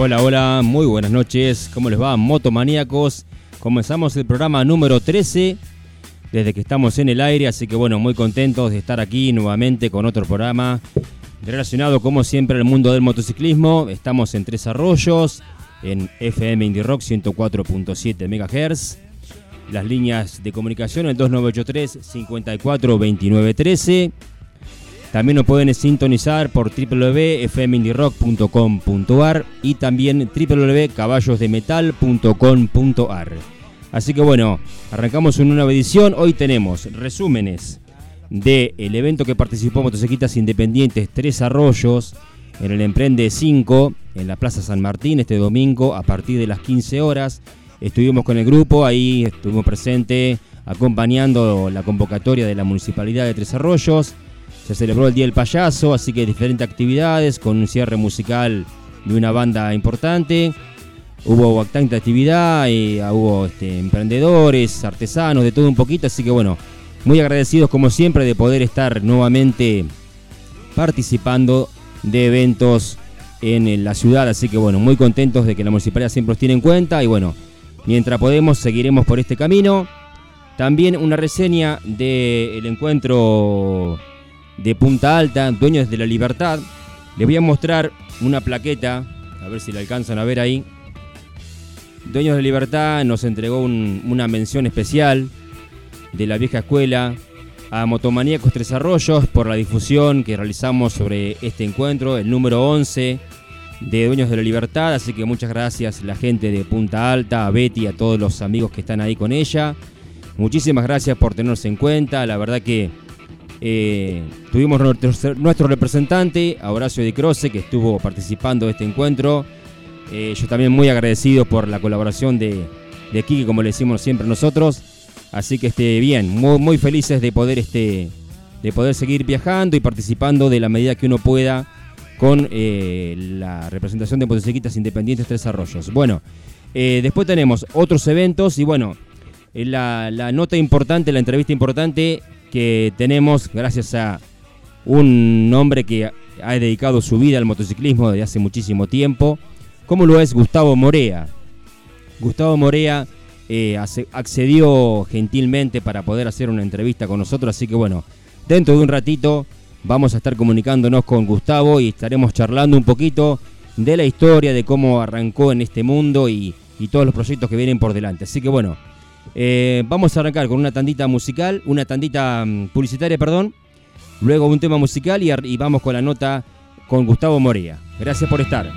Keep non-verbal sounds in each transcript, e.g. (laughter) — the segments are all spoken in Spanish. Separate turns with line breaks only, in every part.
Hola, hola, muy buenas noches. ¿Cómo les va, motomaníacos? Comenzamos el programa número 13 desde que estamos en el aire, así que bueno, muy contentos de estar aquí nuevamente con otro programa relacionado como siempre al mundo del motociclismo. Estamos en Tres Arroyos, en FM Indie Rock 104.7 MHz. Las líneas de comunicación el 2983 54 también nos pueden sintonizar por www.fmindirock.com.ar y también www.caballosdemetal.com.ar. Así que bueno, arrancamos una nueva edición. Hoy tenemos resúmenes del evento que participó Motociclistas Independientes Tres Arroyos en el Emprende 5 en la Plaza San Martín este domingo a partir de las 15 horas. Estuvimos con el grupo, ahí estuvimos presentes acompañando la convocatoria de la Municipalidad de Tres Arroyos. Se celebró el Día del Payaso, así que diferentes actividades con un cierre musical de una banda importante. Hubo bastante actividad, y ah, hubo este, emprendedores, artesanos, de todo un poquito, así que bueno, muy agradecidos como siempre de poder estar nuevamente participando de eventos en la ciudad, así que bueno, muy contentos de que la municipalidad siempre nos tiene en cuenta y bueno, mientras podemos seguiremos por este camino. También una reseña del encuentro de Punta Alta, Dueños de la Libertad. Les voy a mostrar una plaqueta, a ver si la alcanzan a ver ahí. Dueños de la Libertad nos entregó una mención especial de la vieja escuela a Motomaníacos Tres Arroyos por la difusión que realizamos sobre este encuentro, el número 11 de Dueños de la Libertad. Así que muchas gracias la gente de Punta Alta, a Betty, a todos los amigos que están ahí con ella. Muchísimas gracias por tenernos en cuenta. La verdad que eh, tuvimos nuestro, representante, Horacio Di Croce, que estuvo participando de este encuentro. Eh, yo también muy agradecido por la colaboración de, de Kiki, como le decimos siempre nosotros. Así que esté bien, muy, muy felices de poder, este, de poder seguir viajando y participando de la medida que uno pueda con eh, la representación de motociclistas independientes Tres Arroyos. Bueno, después tenemos otros eventos y bueno, la, la nota importante, la entrevista importante que tenemos gracias a un hombre que ha dedicado su vida al motociclismo desde hace muchísimo tiempo, como lo es Gustavo Morea. Gustavo Morea eh, accedió gentilmente para poder hacer una entrevista con nosotros, así que bueno, dentro de un ratito vamos a estar comunicándonos con Gustavo y estaremos charlando un poquito de la historia, de cómo arrancó en este mundo y, y todos los proyectos que vienen por delante. Así que bueno, eh, vamos a arrancar con una tandita musical, una tandita mm, publicitaria, perdón. Luego un tema musical y, vamos con la nota con Gustavo Morea. Gracias por estar.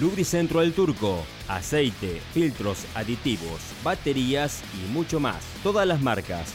Lubricentro del Turco, aceite, filtros, aditivos, baterías y mucho más. Todas las marcas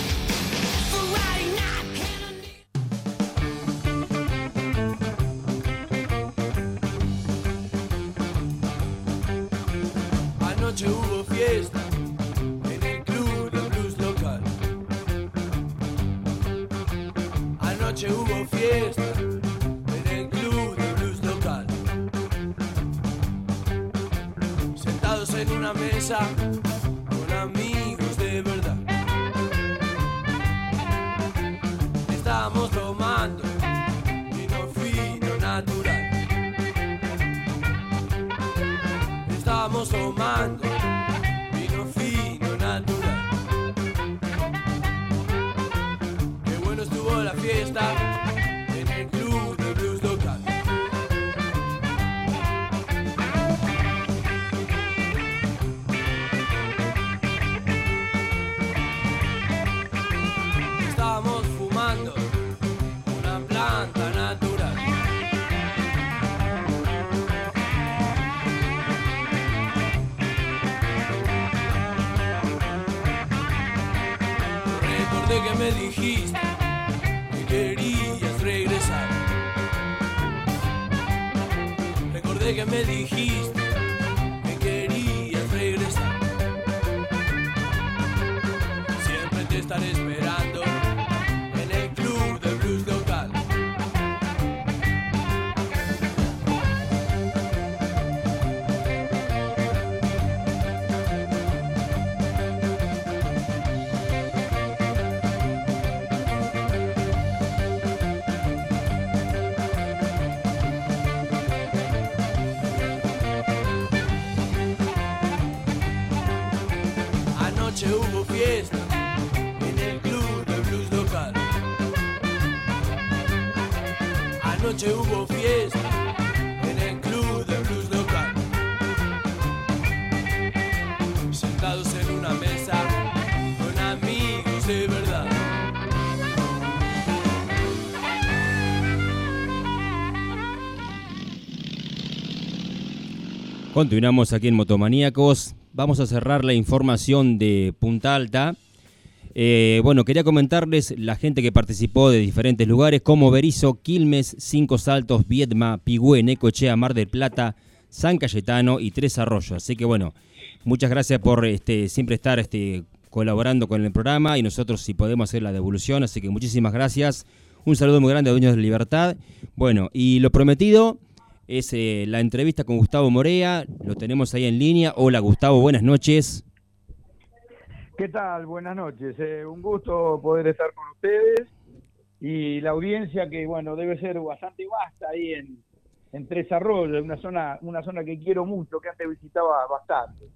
Recordé que me dijiste que querías regresar. Recordé que me dijiste que querías regresar. Siempre te estaré esperando
Continuamos aquí en Motomaníacos. Vamos a cerrar la información de Punta Alta. Eh, bueno, quería comentarles la gente que participó de diferentes lugares como Berizo, Quilmes, Cinco Saltos, Viedma, Pigüé, Necochea, Mar del Plata, San Cayetano y Tres Arroyos. Así que bueno, muchas gracias por este, siempre estar este, colaborando con el programa y nosotros si podemos hacer la devolución. Así que muchísimas gracias. Un saludo muy grande a Dueños de Libertad. Bueno, y lo prometido, es eh, la entrevista con Gustavo Morea. Lo tenemos ahí en línea. Hola Gustavo, buenas noches.
¿Qué tal? Buenas noches. Eh, un gusto poder estar con ustedes y la audiencia que, bueno, debe ser bastante vasta ahí en, en Tres Arroyos, una zona, una zona que quiero mucho, que antes visitaba bastante.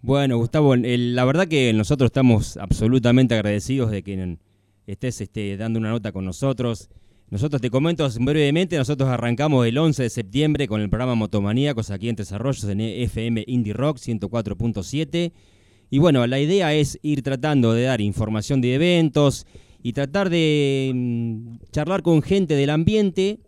Bueno, Gustavo, la verdad que nosotros estamos absolutamente agradecidos de que estés este, dando una nota con nosotros. Nosotros te comento brevemente, nosotros arrancamos el 11 de septiembre con el programa Motomaníacos aquí en Tres Arroyos en FM Indie Rock 104.7. Y bueno, la idea es ir tratando de dar información de eventos y tratar de mm, charlar con gente del ambiente,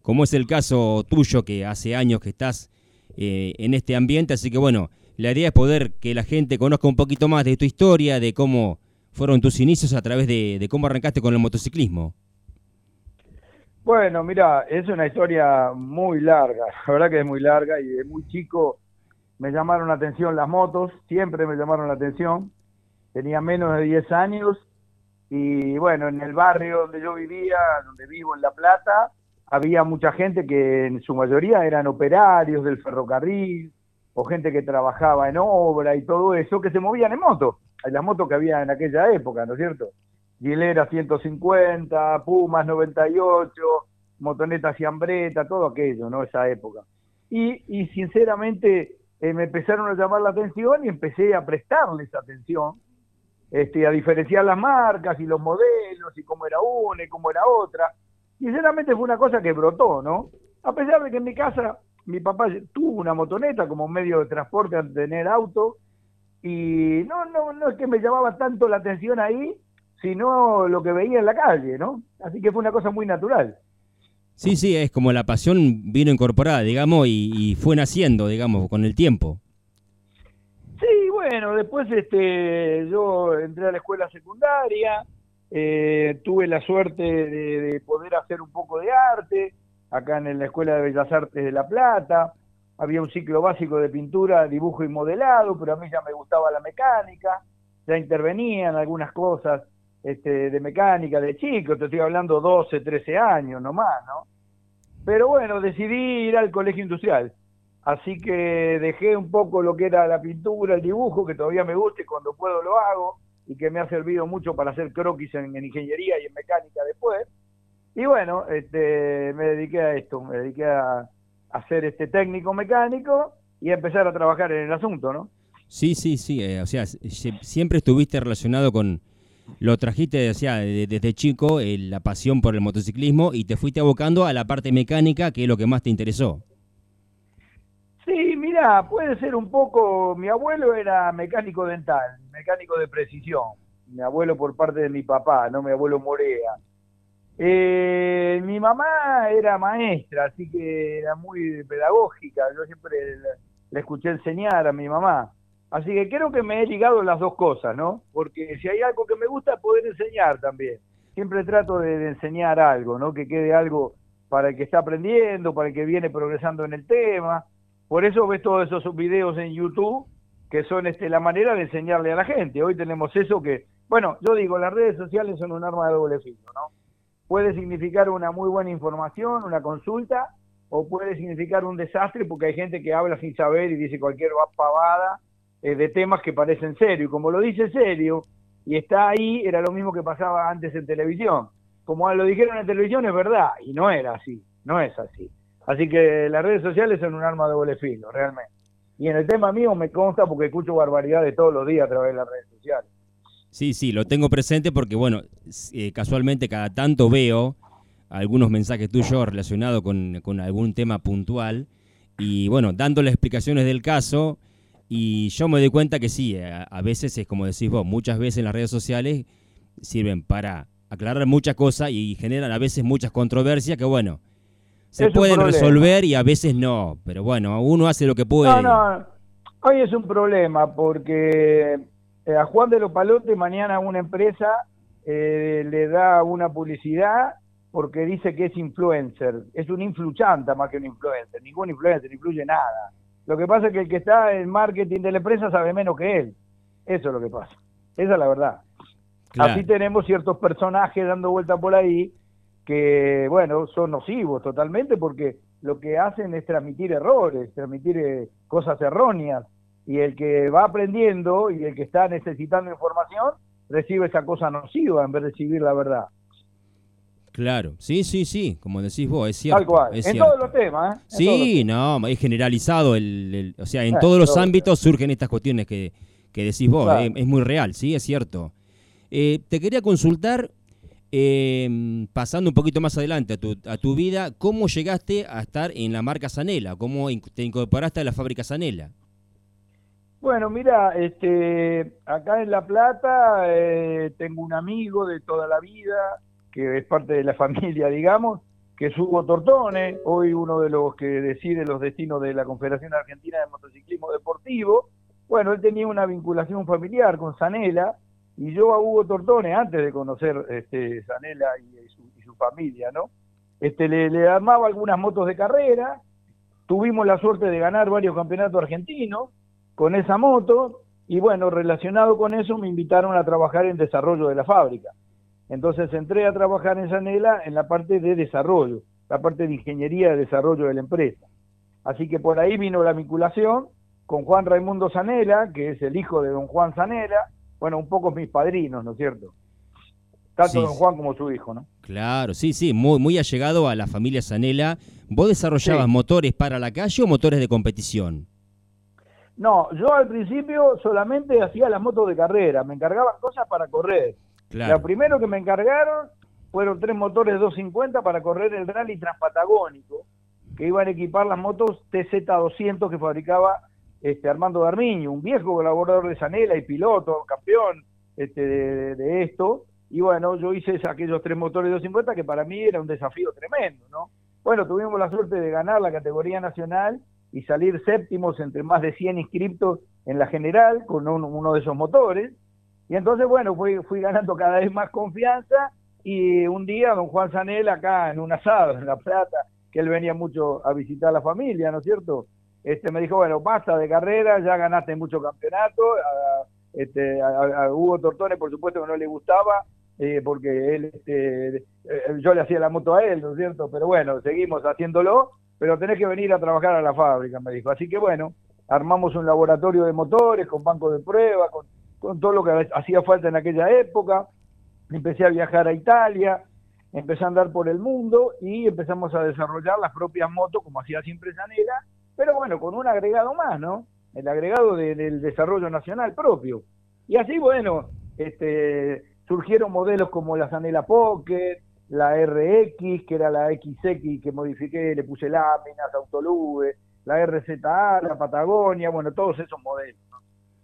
como es el caso tuyo que hace años que estás eh, en este ambiente. Así que bueno, la idea es poder que la gente conozca un poquito más de tu historia, de cómo fueron tus inicios a través de, cómo arrancaste con el motociclismo.
Bueno, mira, es una historia muy larga, (laughs) la verdad que es muy larga y de muy chico me llamaron la atención las motos, siempre me llamaron la atención. Tenía menos de 10 años y bueno, en el barrio donde yo vivía, donde vivo en La Plata, había mucha gente que en su mayoría eran operarios del ferrocarril, o gente que trabajaba en obra y todo eso, que se movían en moto, las motos que había en aquella época, ¿no es cierto? Gilera 150, Pumas 98, motoneta Ciambreta, todo aquello, ¿no? Esa época. Y, y sinceramente eh, me empezaron a llamar la atención y empecé a prestarles atención, este, a diferenciar las marcas y los modelos y cómo era una y cómo era otra. Sinceramente fue una cosa que brotó, ¿no? A pesar de que en mi casa mi papá tuvo una motoneta como medio de transporte antes tener auto y no, no, no es que me llamaba tanto la atención ahí, sino lo que veía en la calle, ¿no? Así que fue una cosa muy natural.
Sí, sí, es como la pasión vino incorporada, digamos, y, fue naciendo, digamos, con el tiempo.
Sí, bueno, después este, yo entré a la escuela secundaria, eh, tuve la suerte de poder hacer un poco de arte, acá en la Escuela de Bellas Artes de La Plata. Había un ciclo básico de pintura, dibujo y modelado, pero a mí ya me gustaba la mecánica, ya intervenía en algunas cosas este, de mecánica de chico, te estoy hablando 12, 13 años nomás, ¿no? Pero bueno, decidí ir al colegio industrial. Así que dejé un poco lo que era la pintura, el dibujo, que todavía me gusta y cuando puedo lo hago, y que me ha servido mucho para hacer croquis en ingeniería y en mecánica después y bueno, este, me dediqué a esto, me dediqué a, hacer este técnico mecánico y empezar a trabajar en el asunto, ¿no?
Sí, sí, sí, eh, o sea, siempre estuviste relacionado con, lo trajiste o desde chico, eh, la pasión por el motociclismo y te fuiste abocando a la parte mecánica, que es lo que más te interesó.
Sí, mira, puede ser un poco, mi abuelo era mecánico dental, mecánico de precisión, mi abuelo por parte de mi papá, no mi abuelo Morea. Eh, mi mamá era maestra, así que era muy pedagógica. Yo siempre le, escuché enseñar a mi mamá. Así que creo que me he ligado las dos cosas, ¿no? Porque si hay algo que me gusta, poder enseñar también. Siempre trato de, enseñar algo, ¿no? Que quede algo para el que está aprendiendo, para el que viene progresando en el tema. Por eso ves todos esos videos en YouTube que son este, la manera de enseñarle a la gente. Hoy tenemos eso que, bueno, yo digo, las redes sociales son un arma de doble filo, ¿no? puede significar una muy buena información, una consulta, o puede significar un desastre porque hay gente que habla sin saber y dice cualquier pavada eh, de temas que parecen serios. Y como lo dice serio y está ahí, era lo mismo que pasaba antes en televisión. Como lo dijeron en televisión, es verdad, y no era así, no es así. Así que las redes sociales son un arma de doble filo, realmente. Y en el tema mío me consta porque escucho barbaridades todos los días a través de las redes sociales.
Sí, sí, lo tengo presente porque, bueno, eh, casualmente cada tanto veo algunos mensajes tuyos relacionados con, algún tema puntual y, bueno, dándole explicaciones del caso y yo me doy cuenta que sí, a, veces es como decís vos, muchas veces las redes sociales sirven para aclarar muchas cosas y generan a veces muchas controversias que, bueno, se pueden resolver y a veces no, pero bueno, uno hace lo que puede.
No, no, hoy es un problema porque eh, a Juan de los Palotes mañana una empresa eh, le da una publicidad porque dice que es influencer. Es un influchanta más que un influencer. Ningún influencer influye nada. Lo que pasa es que el que está en marketing de la empresa sabe menos que él. Eso es lo que pasa. Esa es la verdad. Así tenemos ciertos personajes dando vuelta por ahí que, bueno, son nocivos totalmente porque lo que hacen es transmitir errores, transmitir eh, cosas erróneas. Y el que va aprendiendo y el que está necesitando información recibe esa cosa nociva en vez de recibir la verdad.
Claro, sí, sí, sí, como decís vos, es cierto.
Tal cual,
es
en
cierto.
todos los temas. ¿eh? Los
Sí, no, es generalizado, el, el- o sea, en
Eh,
todos los
todo.
ámbitos surgen estas cuestiones que, que decís vos,
Claro.
eh, es muy real, sí, es cierto. Eh, te quería consultar, eh, pasando un poquito más adelante a tu, a tu vida, ¿cómo llegaste a estar en la marca Sanela? ¿Cómo te incorporaste a la fábrica Sanela?
Bueno, mira, este, acá en La Plata eh, tengo un amigo de toda la vida, que es parte de la (laughs) familia, digamos, que es Hugo Tortone, hoy uno de los que decide los destinos de la Confederación Argentina de Motociclismo Deportivo. Bueno, él tenía una vinculación familiar con Sanela, y yo a Hugo Tortone, antes de conocer este, Sanela y, su, familia, ¿no? Este, le, le armaba algunas motos de carrera, tuvimos la suerte de ganar varios campeonatos argentinos, con esa moto y bueno, relacionado con eso me invitaron a trabajar en desarrollo de la fábrica. Entonces entré a trabajar en Sanela en la parte de desarrollo, la parte de ingeniería de desarrollo de la empresa. Así que por ahí vino la vinculación con Juan Raimundo Sanela, que es el hijo de don Juan Sanela, bueno, un poco mis padrinos, ¿no es cierto? Tanto
Sí,
don. Juan como su hijo, ¿no?
Claro, sí, sí, muy, muy allegado a la familia Sanela. ¿Vos desarrollabas
Sí.
motores para la calle o motores de competición?
No, yo al principio solamente hacía las motos de carrera, me encargaban cosas para correr.
Claro.
Lo primero que me encargaron fueron tres motores 250 para correr el rally transpatagónico, que iban a equipar las motos TZ200 que fabricaba este, Armando Darmiño, un viejo colaborador de Sanela y piloto, campeón este, de, esto. Y bueno, yo hice aquellos tres motores 250 que para mí era un desafío tremendo, ¿no? Bueno, tuvimos la suerte de ganar la categoría nacional y salir séptimos entre más de 100 inscriptos en la general con un- uno de esos motores. Y entonces, bueno, fui, fui ganando cada vez más confianza y un día don Juan Sanel acá en un asado en La Plata, que él venía mucho a visitar a la familia, ¿no es cierto? Este me dijo, bueno, basta de carrera, ya ganaste mucho campeonato. A, este, a- Hugo Tortone, por supuesto, que no le gustaba, eh, porque él, este, eh, yo le hacía la moto a él, ¿no es cierto? Pero bueno, seguimos haciéndolo, pero tenés que venir a trabajar a la fábrica, me dijo. Así que bueno, armamos un laboratorio de motores con banco de pruebas, con, con todo lo que hacía falta en aquella época. Empecé a viajar a Italia, empecé a andar por el mundo y empezamos a desarrollar las propias motos, como hacía siempre Sanela, pero bueno, con un agregado más, ¿no? El agregado de- del desarrollo nacional propio. Y así, bueno, este, surgieron modelos como la Sanela Pocket, la RX, que era la XX que modifiqué, le puse láminas, autolube, la RZA, la Patagonia, bueno, todos esos modelos.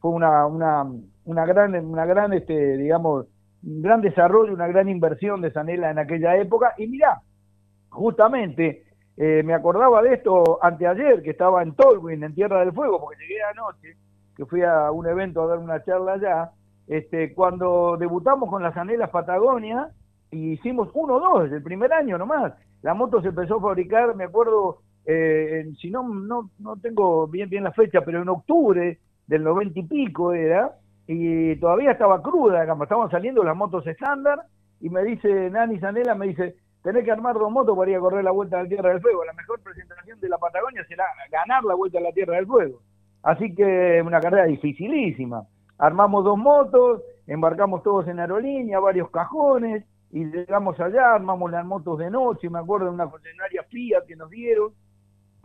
Fue una, una, una gran, una gran, este, digamos, un gran desarrollo, una gran inversión de Sanela en aquella época. Y mirá, justamente eh, me acordaba de esto anteayer, que estaba en Tolwyn, en Tierra del Fuego, porque llegué anoche, que fui a un evento a dar una charla allá, este, cuando debutamos con las Anelas Patagonia, y hicimos uno o dos, el primer año nomás. La moto se empezó a fabricar, me acuerdo, eh, en- si no, no, no tengo bien, bien la fecha, pero en octubre del noventa y pico era, y todavía estaba cruda, digamos, estaban saliendo las motos estándar, y me dice Nani Sanela, me dice, tenés que armar dos motos para ir a correr la Vuelta a la Tierra del Fuego. La mejor presentación de la Patagonia será ganar la Vuelta a la Tierra del Fuego. Así que una carrera dificilísima. Armamos dos motos, embarcamos todos en aerolínea, varios cajones, y llegamos allá, armamos las motos de noche, me acuerdo de una concesionaria Fiat que nos dieron,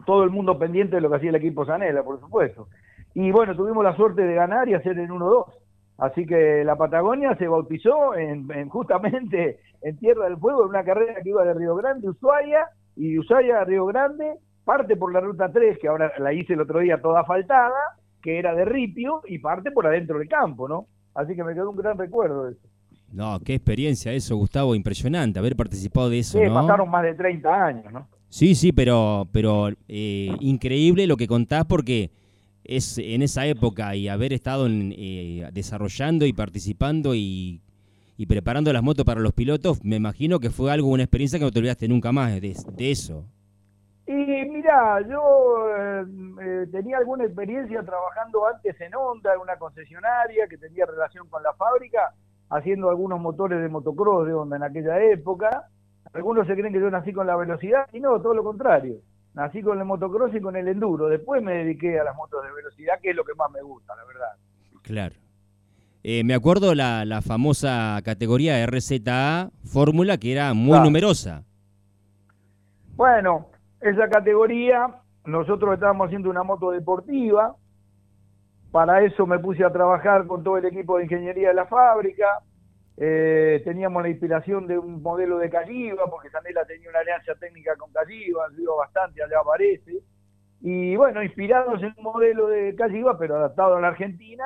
todo el mundo pendiente de lo que hacía el equipo Sanela, por supuesto. Y bueno, tuvimos la suerte de ganar y hacer el 1-2. Así que la Patagonia se bautizó en, en justamente en Tierra del Fuego, en una carrera que iba de Río Grande, Ushuaia, y de Ushuaia a Río Grande, parte por la ruta 3, que ahora la hice el otro día toda faltada, que era de Ripio, y parte por adentro del campo, ¿no? Así que me quedó un gran recuerdo de eso.
No, qué experiencia eso, Gustavo, impresionante haber participado de eso,
Sí,
¿no?
pasaron más de 30 años, ¿no?
Sí, sí, pero, pero eh, increíble lo que contás porque es en esa época y haber estado en, eh, desarrollando y participando y, y preparando las motos para los pilotos, me imagino que fue algo, una experiencia que no te olvidaste nunca más de, eso.
Y mira, yo eh, eh, tenía alguna experiencia trabajando antes en Honda, en una concesionaria que tenía relación con la fábrica, haciendo algunos motores de motocross de Honda en aquella época. Algunos se creen que yo nací con la velocidad y no, todo lo contrario. Nací con el motocross y con el enduro. Después me dediqué a las motos de velocidad, que es lo que más me gusta, la verdad.
Claro. Eh, me acuerdo la, la famosa categoría RZA Fórmula, que era muy
Claro.
numerosa.
Bueno, esa categoría, nosotros estábamos haciendo una moto deportiva. Para eso me puse a trabajar con todo el equipo de ingeniería de la fábrica. Eh, teníamos la inspiración de un modelo de Calliva, porque Sanela tenía una alianza técnica con Calliva, ayudó bastante, allá aparece. Y bueno, inspirados en un modelo de Calliva, pero adaptado a la Argentina,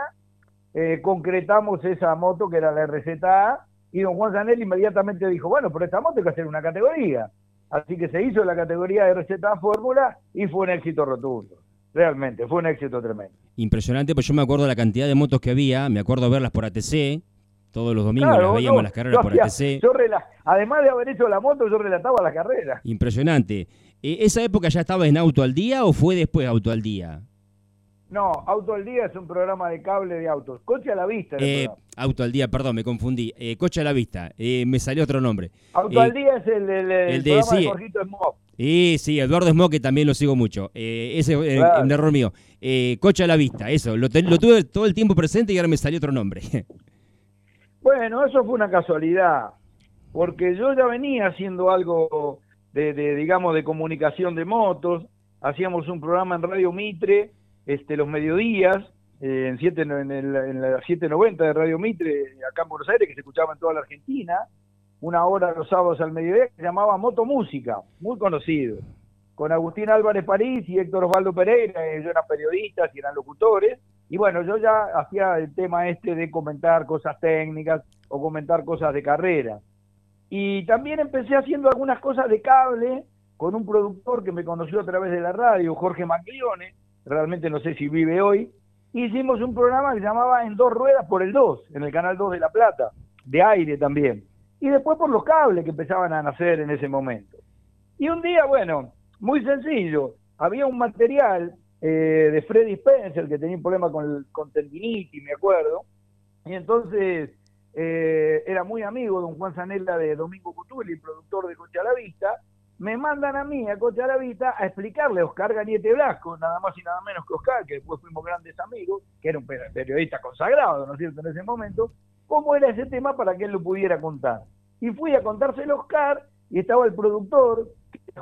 eh, concretamos esa moto que era la RZA. Y don Juan Sanel inmediatamente dijo, bueno, pero esta moto hay que hacer una categoría. Así que se hizo la categoría de receta fórmula y fue un éxito rotundo. Realmente, fue un éxito tremendo.
Impresionante, pues yo me acuerdo la cantidad de motos que había, me acuerdo verlas por ATC, todos los domingos
Claro,
las veíamos
yo-
las carreras por ATC.
yo rela- además de haber hecho la moto, yo relataba la carrera.
Impresionante. Eh, ¿Esa época ya estaba en Auto al Día o fue después Auto al Día?
No, Auto al Día es un programa de cable de autos. Coche a la vista.
Eh. Auto al Día, perdón, me confundí. Eh, Coche a la Vista, eh, me salió otro nombre.
Auto al Día es el, el- el
el de-
programa de
sí.
Jorgito Smog.
Y sí, Eduardo Smo, que también lo sigo mucho. Ese es
Claro.
un error mío. Coche a la Vista, eso. Lo tuve todo el tiempo presente y ahora me salió otro nombre. (laughs)
Bueno, eso fue una casualidad, porque yo ya venía haciendo algo de, de, digamos, de comunicación de motos. Hacíamos un programa en Radio Mitre, este, los mediodías, eh, en, siete, en, el- en la 790 de Radio Mitre, acá en Buenos Aires, que se escuchaba en toda la Argentina. Una hora los sábados al mediodía, que se llamaba Moto Música, muy conocido. Con Agustín Álvarez París y Héctor Osvaldo Pereira, ellos eran periodistas y eran locutores. Y bueno, yo ya hacía el tema este de comentar cosas técnicas o comentar cosas de carrera. Y también empecé haciendo algunas cosas de cable con un productor que me conoció a través de la radio, Jorge Maglione, realmente no sé si vive hoy. Hicimos un programa que se llamaba En dos ruedas por el 2, en el canal 2 de La Plata, de aire también. Y después por los cables que empezaban a nacer en ese momento. Y un día, bueno, muy sencillo, había un material eh, de Freddy Spencer que tenía un problema con, con tendinitis, me acuerdo, y entonces eh, era muy amigo don Juan Zanella de Domingo Cutuli, productor de Coche a la Vista, me mandan a mí, a Coche a la Vista, a explicarle a Oscar Gañete Blasco, nada más y nada menos que Oscar, que después fuimos grandes amigos, que era un per- periodista consagrado, ¿no es cierto?, en ese momento, cómo era ese tema para que él lo pudiera contar. Y fui a contárselo a Oscar, y estaba el productor,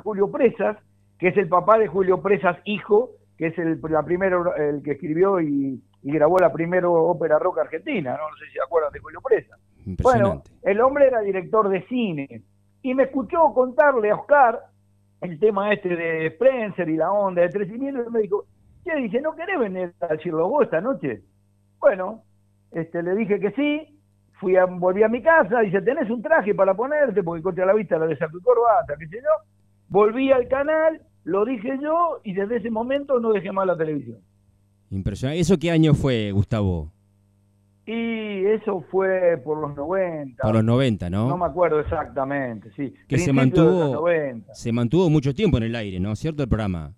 Julio Presas, que es el papá de Julio Presas, hijo, que es el, la primero, el que escribió y, y grabó la primera ópera rock argentina, ¿no? No sé si se acuerdan de Julio Presas. Bueno, el hombre era director de cine y me escuchó contarle a Oscar el tema este de Spencer y la onda de crecimiento y me dijo, che, dice, ¿no querés venir a decirlo vos esta noche? Bueno, este, le dije que sí, fui a, volví a mi casa, dice, ¿tenés un traje para ponerte? Porque contra la vista la de saco y corbata, qué sé yo. Volví al canal, lo dije yo y desde ese momento no dejé más la televisión.
Impresionante. ¿Eso qué año fue, Gustavo?
Y eso fue por los 90.
Por los 90, ¿no?
No me acuerdo exactamente, sí.
que se
Principios de los
mantuvo,
90.
se mantuvo mucho tiempo en el aire, ¿no? ¿Cierto el programa?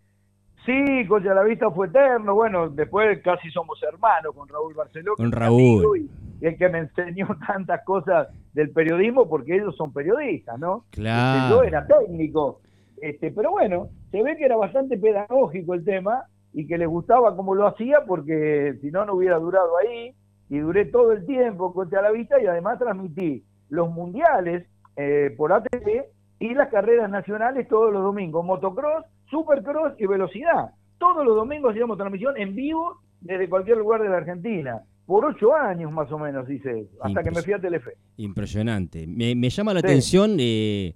Sí, Coche a la Vista fue eterno. Bueno, después casi somos hermanos con Raúl Barceló.
Con Raúl.
y el que me enseñó (laughs) tantas cosas del periodismo, porque ellos son periodistas, ¿no?
Claro.
Este, yo era técnico. Este, pero bueno, se ve que era bastante pedagógico el tema y que les gustaba cómo lo hacía, porque si no, no hubiera durado ahí. Y duré todo el tiempo Coche a la Vista y además transmití los mundiales eh, por ATV y las carreras nacionales todos los domingos, motocross, supercross y velocidad. Todos los domingos hacíamos transmisión en vivo desde cualquier lugar de la Argentina. Por ocho años más o menos eso, hasta que me fui a Telefe.
Impresionante. Me, me llama la
Sí.
atención eh,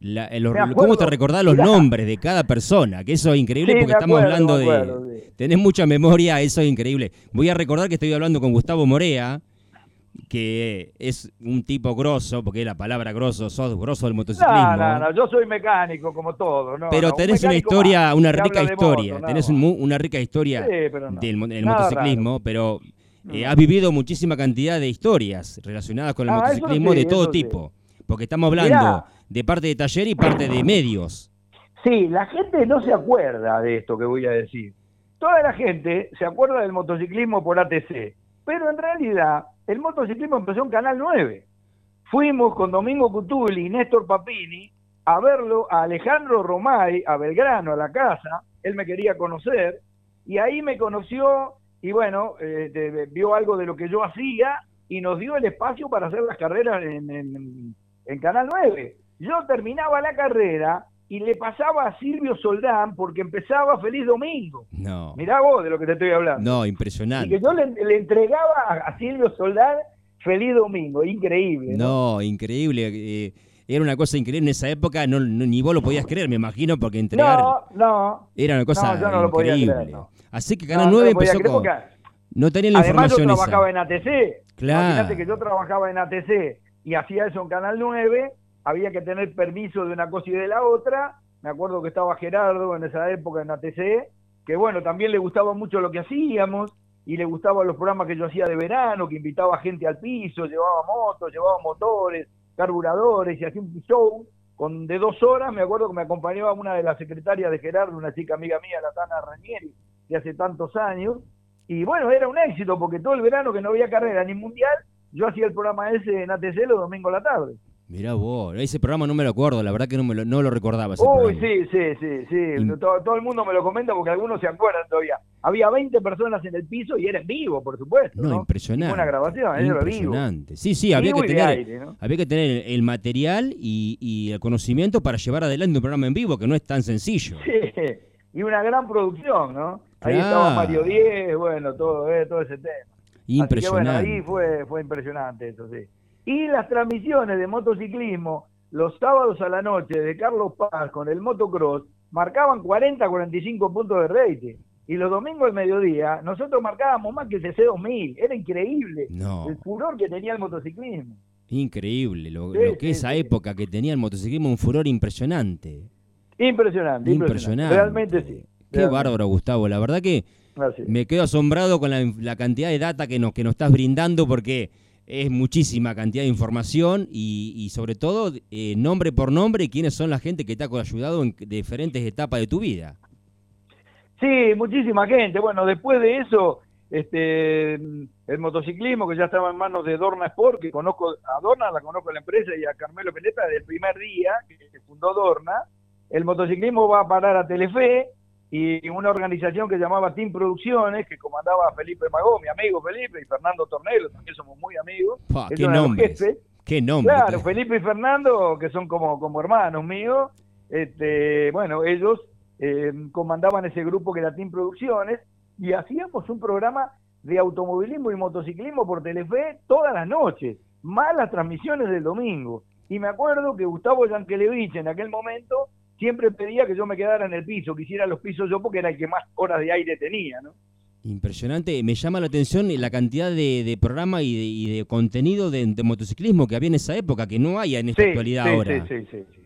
la- eh,
acuerdo.
cómo te recordás los
Mirá. (laughs)
nombres de cada persona, que eso es increíble
Sí,
porque estamos hablando de...
sí.
Tenés mucha memoria, eso es increíble. Voy a recordar que estoy hablando con Gustavo Morea, que es un tipo grosso, porque es la palabra grosso, sos grosso del motociclismo.
No, no, no, yo soy mecánico como todo. No,
Pero
no, un
tenés una historia,
más,
una rica historia,
moto,
tenés un una rica historia
Sí, pero no.
del, motociclismo, pero eh,
No.
has vivido muchísima cantidad de historias relacionadas con el
Ah,
motociclismo de todo tipo. Porque estamos hablando
Mirá.
De parte de taller y parte de medios.
Sí, la gente no se acuerda de esto que voy a decir. Toda la gente se acuerda del motociclismo por ATC, pero en realidad el motociclismo empezó en Canal 9. Fuimos con Domingo Cutuli y Néstor Papini a verlo a Alejandro Romay, a Belgrano, a la casa. Él me quería conocer y ahí me conoció y bueno, eh, vio algo de lo que yo hacía y nos dio el espacio para hacer las carreras en, en- en Canal 9. Yo terminaba la carrera y le pasaba a Silvio Soldán porque empezaba Feliz Domingo.
No,
Mirá vos de lo que te estoy hablando.
no,
y
impresionante.
que yo le, le entregaba a, a Silvio Soldán Feliz Domingo, increíble. ¿no?
No, increíble. eh, era una cosa increíble en esa época, no, no- ni vos lo podías creer, me imagino, porque entregar
No, no.
era una cosa
No, yo no lo podía
increíble.
creer.
Así que Canal
no
9
lo podía
empezó con...
porque
No tenían la
Además yo
información
trabajaba
esa.
en ATC.
Claro.
Imagínate que yo trabajaba en ATC y hacía eso en Canal 9, había que tener permiso de una cosa y de la otra. Me acuerdo que estaba Gerardo en esa época en ATC, que bueno, también le gustaba mucho lo que hacíamos y le gustaban los programas que yo hacía de verano, que invitaba gente al piso, llevaba motos, llevaba motores, carburadores y hacía un show con de dos horas. Me acuerdo que me acompañaba una de las secretarias de Gerardo, una chica amiga mía, la Tana Ranieri, de hace tantos años. Y bueno, era un éxito porque todo el verano que no había carrera ni mundial, yo hacía el programa ese en ATC los domingos a la tarde.
Mirá vos, ese programa no me lo acuerdo, la verdad que no, me lo, no lo recordaba ese
Uy,
programa.
sí, sí, sí, sí. Todo, todo el mundo me lo comenta porque algunos se acuerdan todavía. Había 20 personas en el piso y era en vivo, por supuesto.
No,
¿no?
impresionante.
Ninguna grabación, era vivo.
Impresionante. Sí, sí, había
Vivo
que tener,
aire, ¿no?
había que tener el material y, y el conocimiento para llevar adelante un programa en vivo, que no es tan sencillo.
Sí, y una gran producción, ¿no? Ahí estaba Mario Diez, bueno, todo, eh, todo ese tema.
Impresionante.
Así que bueno, ahí fue, fue impresionante eso, sí. Y las transmisiones de motociclismo, los sábados a la noche de Carlos Paz con el motocross, marcaban 40, 45 puntos de rating. Y los domingos al mediodía, nosotros marcábamos más que el CC2000. Era increíble
No.
el furor que tenía el motociclismo.
Increíble, lo,
Sí,
lo que
sí,
esa
sí.
época que tenía el motociclismo, un furor impresionante.
Impresionante, impresionante.
Impresionante.
Realmente sí.
Qué
realmente.
bárbaro, Gustavo. La verdad que me quedo asombrado con la, la cantidad de data que nos, que nos estás brindando porque es muchísima cantidad de información y, y sobre todo eh, nombre por nombre quiénes son la gente que te ha ayudado en diferentes etapas de tu vida.
Sí, muchísima gente. Bueno, después de eso, este, el motociclismo que ya estaba en manos de Dorna Sport, que conozco a Dorna, la conozco a la empresa y a Carmelo Peleta desde el primer día que fundó Dorna. El motociclismo va a parar a Telefe y una organización que llamaba Team Producciones, que comandaba Felipe Magó, mi amigo Felipe, y Fernando Tornelo, también somos muy amigos.
Qué nombre.
Claro, Felipe y Fernando, que son como, como hermanos míos, este, bueno, ellos eh, comandaban ese grupo que era Team Producciones y hacíamos un programa de automovilismo y motociclismo por Telefe todas las noches, más las transmisiones del domingo. Y me acuerdo que Gustavo Yankelevich en aquel momento siempre pedía que yo me quedara en el piso, que hiciera los pisos yo porque era el que más horas de aire tenía, ¿no?
Impresionante. Me llama la atención la cantidad de, de programa y de, y de contenido de, de motociclismo que había en esa época, que no hay en esta actualidad
sí,
ahora.
Sí, sí, sí, sí.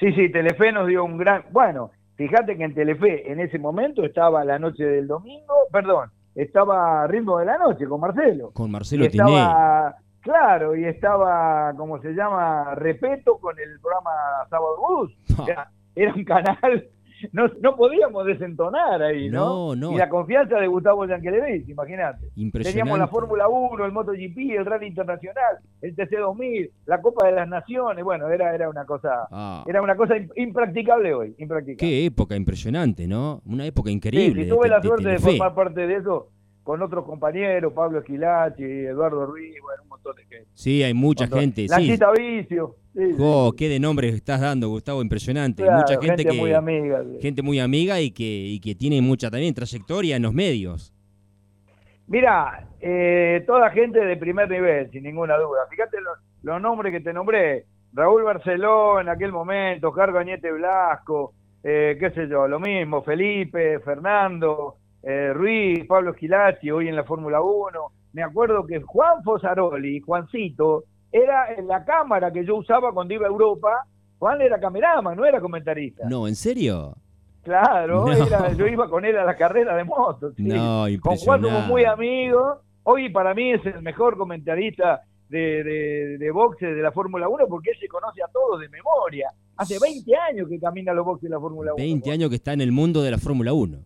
Sí, sí, Telefe nos dio un gran... Bueno, fíjate que en Telefe en ese momento estaba la noche del domingo, perdón, estaba Ritmo de la Noche con Marcelo.
Con
Y
Marcelo Tiné.
estaba, claro, y estaba, como se llama, Repeto con el programa Sábado Bus. (laughs)
Ah.
Era un canal, no, no podíamos desentonar ahí, ¿no?
No, no.
Y la confianza de Gustavo Yankelevich, imagínate.
Impresionante.
Teníamos la Fórmula 1, el MotoGP, el Rally Internacional, el TC2000, la Copa de las Naciones, bueno, era era una cosa
Ah,
era una cosa im- impracticable hoy, impracticable.
qué época impresionante, ¿no? Una época increíble.
sí,
de-
tuve la
de
suerte de formar parte de eso con otros compañeros, Pablo Esquilachi, Eduardo Ruiz, bueno, un montón de gente.
Sí, hay mucha gente. Sí.
Lanchita Vicio. sí, sí.
Jo, qué de nombres estás dando, Gustavo, impresionante.
Claro,
mucha gente, que
muy amiga.
gente muy amiga y que, y que tiene mucha también trayectoria en los medios.
Mira, eh, toda gente de primer nivel, sin ninguna duda. Fíjate los, los nombres que te nombré. Raúl Barceló en aquel momento, Oscar Gañete Blasco, eh, qué sé yo, lo mismo, Felipe, Fernando, eh, Ruiz, Pablo Esquilachi, hoy en la Fórmula 1. Me acuerdo que Juan Fosaroli, Juancito, era en la cámara que yo usaba cuando iba a Europa. Juan era cameraman, no era comentarista.
No, ¿en serio?
Claro,
No.
era- yo iba con él a la carrera de moto. sí.
No,
Con Juan somos muy amigos. Hoy para mí es el mejor comentarista de, de, de boxe de la Fórmula 1 porque él se conoce a todos de memoria. Hace 20 años que camina los boxes de la Fórmula 1.
20 años que está en el mundo de la Fórmula 1.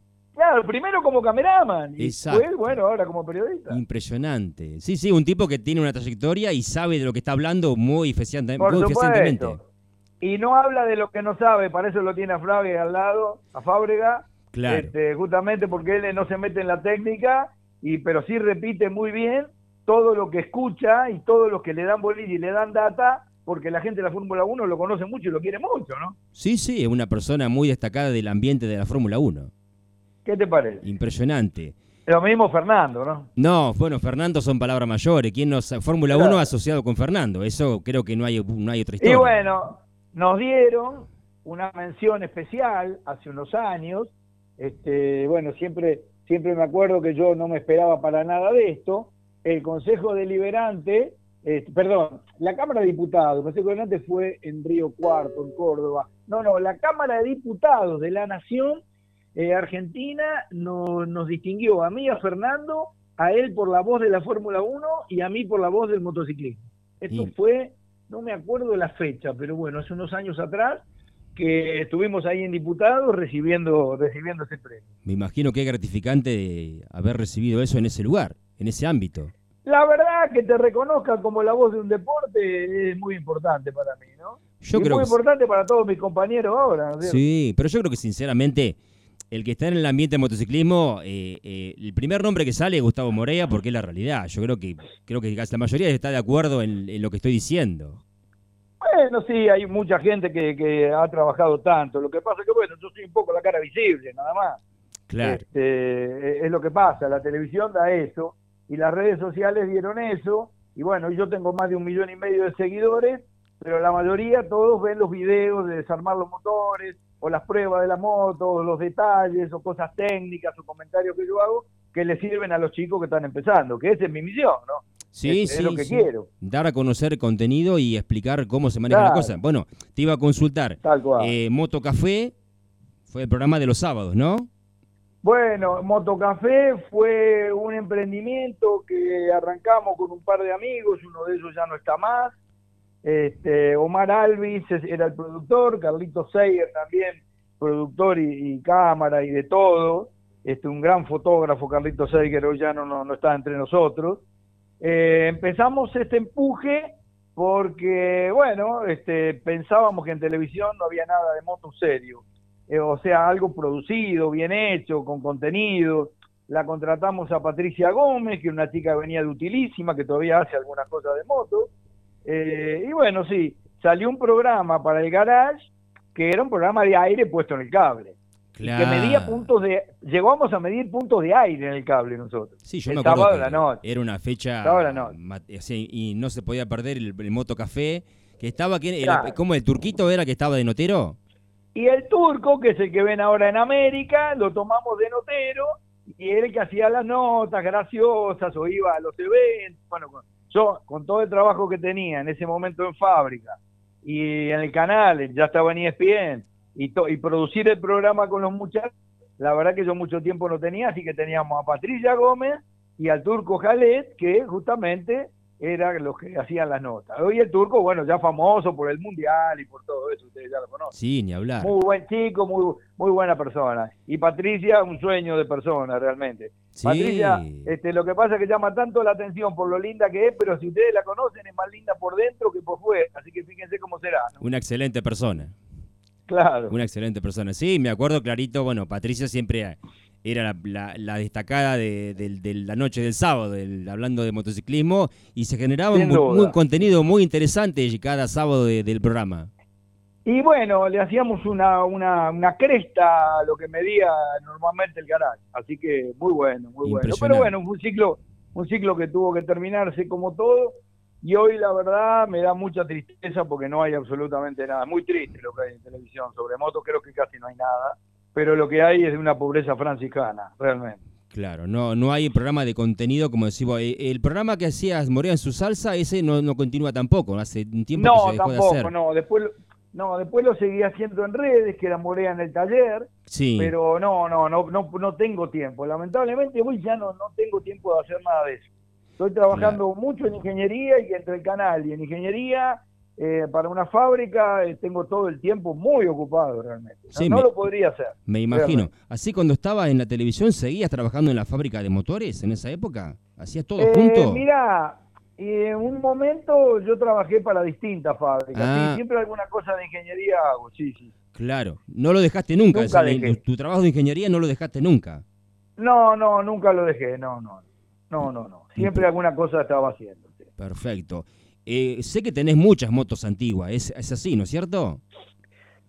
Claro, primero como cameraman y
Exacto.
después, bueno, ahora como periodista.
Impresionante. Sí, sí, un tipo que tiene una trayectoria y sabe de lo que está hablando muy, eficiente-
Por
muy
supuesto.
eficientemente.
y no habla de lo que no sabe, para eso lo tiene a Fábrega al lado, a Fábrega,
Claro.
este, justamente porque él no se mete en la técnica, y pero sí repite muy bien todo lo que escucha y todo lo que le dan bolilla y le dan data, porque la gente de la Fórmula 1 lo conoce mucho y lo quiere mucho, ¿no?
Sí, sí, es una persona muy destacada del ambiente de la Fórmula 1.
¿Qué te parece?
Impresionante.
Lo mismo Fernando, ¿no?
No, bueno, Fernando son palabras mayores. ¿Quién nos Fórmula
Claro.
1 asociado con Fernando? Eso creo que no hay no hay otra historia.
Y bueno, nos dieron una mención especial hace unos años. Este, bueno, siempre, siempre me acuerdo que yo no me esperaba para nada de esto. El Consejo Deliberante, eh, perdón, la Cámara de Diputados, el Consejo Deliberante fue en Río Cuarto, en Córdoba. No, no, la Cámara de Diputados de la Nación eh, Argentina no- nos distinguió a mí, a Fernando, a él por la voz de la Fórmula 1 y a mí por la voz del motociclismo. Esto fue, no me acuerdo la fecha, pero bueno, hace unos años atrás que estuvimos ahí en diputados recibiendo, recibiendo ese premio.
Me imagino que es gratificante haber recibido eso en ese lugar, en ese ámbito.
La verdad que te reconozcan como la voz de un deporte es muy importante para mí, ¿no?
Yo
y
creo
muy
que
importante para todos mis compañeros ahora, ¿no es?
Sí, pero yo creo que sinceramente el que está en el ambiente del motociclismo, eh, eh, el primer nombre que sale es Gustavo Morea porque es la realidad. Yo creo que creo que casi la mayoría está de acuerdo en, en lo que estoy diciendo.
Bueno, sí, hay mucha gente que, que ha trabajado tanto. Lo que pasa es que, bueno, yo soy un poco la cara visible, nada más.
Claro.
Este, es lo que pasa, la televisión da eso y las redes sociales dieron eso y bueno, yo tengo más de un millón y medio de seguidores, pero la mayoría todos ven los videos de desarmar los motores o las pruebas de la moto, o los detalles o cosas técnicas o comentarios que yo hago que le sirven a los chicos que están empezando, que esa es mi misión, ¿no?
Sí,
es,
sí,
es lo que
sí.
quiero,
Dar a conocer contenido y explicar cómo se maneja la cosa. Bueno, te iba a consultar.
tal cual.
Eh, Moto Café fue el programa de los sábados, ¿no?
Bueno, Motocafé fue un emprendimiento que arrancamos con un par de amigos, uno de ellos ya no está más. Este, Omar Alvis era el productor, Carlitos Seyer también, productor y, cámara y de todo. Este, un gran fotógrafo, Carlitos Seyer, hoy ya no está entre nosotros. Eh, empezamos este empuje porque, bueno, este, pensábamos que en televisión no había nada de moto serio. Eh, o sea, algo producido, bien hecho, con contenido. La contratamos a Patricia Gómez, que es una chica que venía de Utilísima, que todavía hace algunas cosas de moto. Eh, y bueno, sí, salió un programa para el garage, que era un programa de aire puesto en el cable. y Que medía puntos de, llegamos a medir puntos de aire en el cable nosotros.
Sí, yo
el
me acuerdo
sábado
que
de la noche.
era una fecha
Sábado la noche.
y no se podía perder el, el Moto Café que estaba.
Claro.
¿Cómo el turquito era que estaba de notero?
Y el turco, que es el que ven ahora en América, lo tomamos de notero y era el que hacía las notas graciosas o iba a los eventos. Bueno, yo con todo el trabajo que tenía en ese momento en fábrica y en el canal, ya estaba en ESPN, y, y producir el programa con los muchachos, la verdad que yo mucho tiempo no tenía, así que teníamos a Patricia Gómez y al turco Jalet, que justamente eran los que hacían las notas. Hoy el turco, bueno, ya famoso por el mundial y por todo eso, ustedes ya lo conocen.
Sí, ni hablar.
Muy buen chico, muy, muy buena persona. Y Patricia, un sueño de persona, realmente.
Sí.
Patricia, este, lo que pasa es que llama tanto la atención por lo linda que es, pero si ustedes la conocen, es más linda por dentro que por fuera. Así que fíjense cómo será. ¿no?
Una excelente persona.
Claro.
Una excelente persona. Sí, me acuerdo clarito, bueno, Patricia siempre era la, la- la destacada de, del- de la noche del sábado, del- hablando de motociclismo, y se generaba un, mu-
duda.
un contenido muy interesante cada sábado de- del programa.
Y bueno, le hacíamos una, una, una cresta a lo que medía normalmente el garage. Así que muy bueno, muy bueno. Pero bueno, fue un ciclo, un ciclo que tuvo que terminarse como todo. Y hoy la verdad me da mucha tristeza porque no hay absolutamente nada. Muy triste lo que hay en televisión sobre motos, creo que casi no hay nada. Pero lo que hay es de una pobreza franciscana, realmente.
Claro, no, no hay programa de contenido, como decimos. eh, El programa que hacías Morea en su salsa, ese no, no continúa tampoco. Hace un tiempo que
No,
se dejó de
tampoco,
hacer.
no. Después, no, después lo seguí haciendo en redes, que era Morea en el taller.
Sí,
pero no, no, no, no, no tengo tiempo. Lamentablemente hoy ya no, no tengo tiempo de hacer nada de eso. Estoy trabajando mucho en ingeniería y entre el canal y en ingeniería eh, para una fábrica eh, tengo todo el tiempo muy ocupado realmente. No,
Sí,
no
me-
lo podría hacer.
me imagino.
realmente.
Así cuando estabas en la televisión, ¿seguías trabajando en la fábrica de motores en esa época? ¿Hacías todo
Eh,
junto?
Mira, en un momento yo trabajé para distintas fábricas.
Ah.
Sí, siempre alguna cosa de ingeniería hago, sí, sí.
Claro, no lo dejaste nunca.
Dejé.
tu, tu trabajo de ingeniería no lo dejaste nunca.
No, no, nunca lo dejé, no, no. No, no, no. Siempre alguna cosa estaba haciendo.
Perfecto. Eh, sé que tenés muchas motos antiguas, es, así, ¿no es cierto?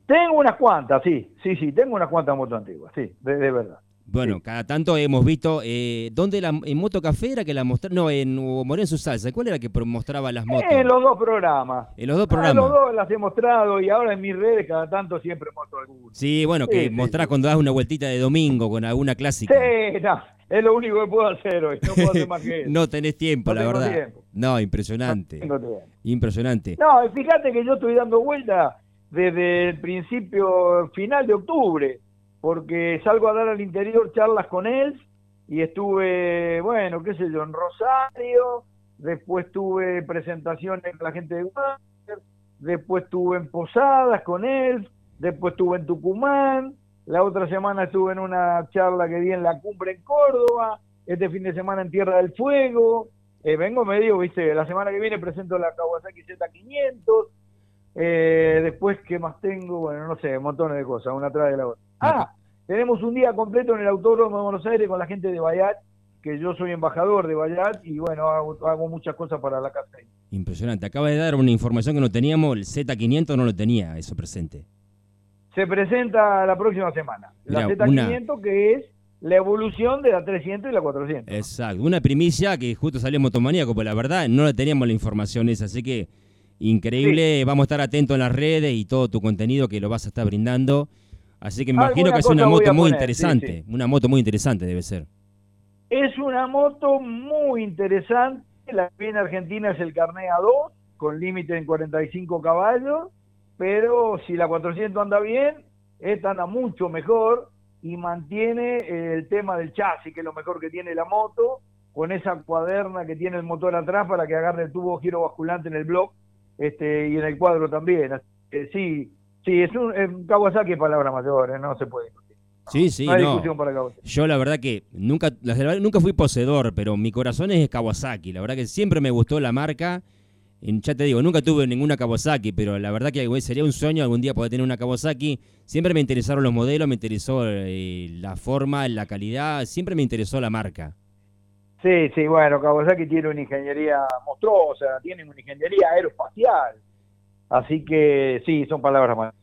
Tengo unas cuantas, sí, sí, sí, tengo unas cuantas motos antiguas, sí, de verdad.
Bueno,
Sí.
cada tanto hemos visto, eh, ¿dónde la, en Moto Café era que la mostraba? No, en Hugo Moreno en su salsa. ¿Cuál era que mostraba las motos?
En los dos programas.
En los dos
Ah,
programas.
los dos las he mostrado y ahora en mis redes cada tanto siempre muestro alguna.
Sí, bueno,
Sí,
que
sí,
mostrás cuando das una vueltita de domingo con alguna clásica.
Sí, no, es lo único que puedo hacer hoy, no puedo hacer más que (laughs) eso.
no tenés tiempo,
No
la verdad.
tiempo.
No, impresionante.
Tengo tiempo.
Impresionante.
No, fíjate que yo estoy dando vuelta desde el principio, final de octubre, porque salgo a dar al interior charlas con él y estuve, bueno, qué sé yo, en Rosario, después tuve presentaciones con la gente de Wander, después estuve en Posadas con él, después estuve en Tucumán, la otra semana estuve en una charla que di en la cumbre en Córdoba, este fin de semana en Tierra del Fuego, eh, vengo medio, viste, la semana que viene presento la Kawasaki Z500, eh, después, ¿qué más tengo? Bueno, no sé, montones de cosas, una atrás de la otra. Ah, tenemos un día completo en el Autódromo de Buenos Aires con la gente de Bayat, que yo soy embajador de Bayat y bueno, hago, hago muchas cosas para la casa.
Impresionante. Acaba de dar una información que no teníamos, el Z500 no lo tenía eso presente.
Se presenta la próxima semana, la
Mirá,
Z500 que es la evolución de la 300 y la 400.
Exacto. Una primicia que justo salió en Motomaníaco, pues la verdad no la teníamos la información esa, así que increíble. Vamos a estar atentos en las redes y todo tu contenido que lo vas a estar brindando. Así que me imagino que es una moto muy interesante. Una moto muy interesante debe ser.
Es una moto muy interesante. La que viene Argentina es el Carnet A2, con límite en 45 caballos, pero si la 400 anda bien, esta anda mucho mejor y mantiene eh, el tema del chasis, que es lo mejor que tiene la moto, con esa cuaderna que tiene el motor atrás para que agarre el tubo giro basculante en el block este, y en el cuadro también. Así que sí, sí, es un, Kawasaki palabra mayor, eh, no se puede discutir.
Sí, sí,
no hay
no.
discusión para Kawasaki.
Yo la verdad que nunca, la nunca fui poseedor, pero mi corazón es Kawasaki. La verdad que siempre me gustó la marca. Ya te digo, nunca tuve ninguna Kawasaki, pero la verdad que sería un sueño algún día poder tener una Kawasaki. Siempre me interesaron los modelos, me interesó eh, la forma, la calidad, siempre me interesó la marca.
Sí, sí, bueno, Kawasaki tiene una ingeniería monstruosa, tiene una ingeniería aeroespacial. Así que sí, son palabras más.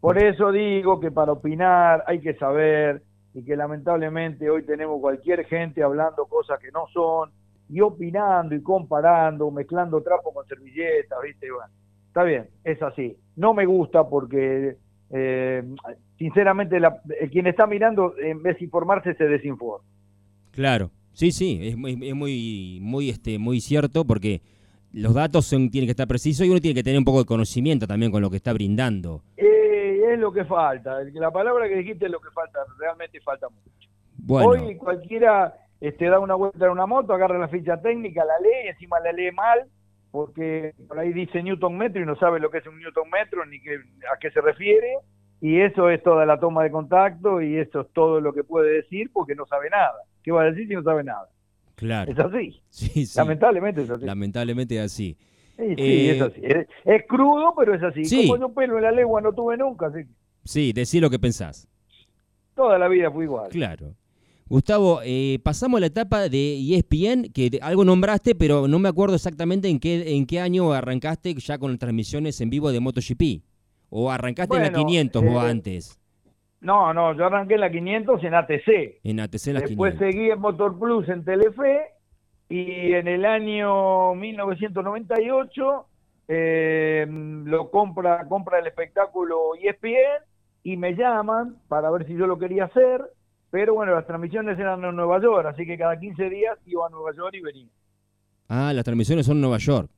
Por eso digo que para opinar hay que saber y que lamentablemente hoy tenemos cualquier gente hablando cosas que no son y opinando y comparando, mezclando trapo con servilletas, ¿viste? Bueno, está bien, es así. No me gusta porque, eh, sinceramente, la- quien está mirando, en vez de informarse, se desinforma.
Claro, sí, sí, es, muy- es muy, muy, este, muy cierto porque los datos son- tienen que estar precisos y uno tiene que tener un poco de conocimiento también con lo que está brindando.
Eh, es lo que falta. La palabra que dijiste es lo que falta, realmente falta mucho.
Bueno,
Hoy cualquiera este, da una vuelta en una moto, agarra la ficha técnica, la lee y encima la lee mal, porque por ahí dice Newton metro y no sabe lo que es un Newton metro ni qué, a qué se refiere. Y eso es toda la toma de contacto y eso es todo lo que puede decir porque no sabe nada. ¿Qué va a decir si no sabe nada?
Claro.
Es así. (laughs)
Sí, sí.
Lamentablemente es así.
Lamentablemente es así.
Sí, sí,
Eh,
es así. Es, es crudo, pero es así.
Sí.
Como yo pelo en la lengua no tuve nunca, así
Sí, decí lo que pensás.
toda la vida fue igual.
Claro. Gustavo, eh, pasamos a la etapa de ESPN, que algo nombraste, pero no me acuerdo exactamente en qué, en qué año arrancaste ya con transmisiones en vivo de MotoGP. O arrancaste en la
Bueno,
500 vos
eh,
antes,
No, no, yo arranqué en la 500 en ATC.
en ATC las
Después
500.
seguí en Motor Plus en Telefe y en el año 1998 eh, lo compra compra el espectáculo ESPN y me llaman para ver si yo lo quería hacer, pero bueno, las transmisiones eran en Nueva York, así que cada 15 días iba a Nueva York y venía.
Ah, las transmisiones son en Nueva York.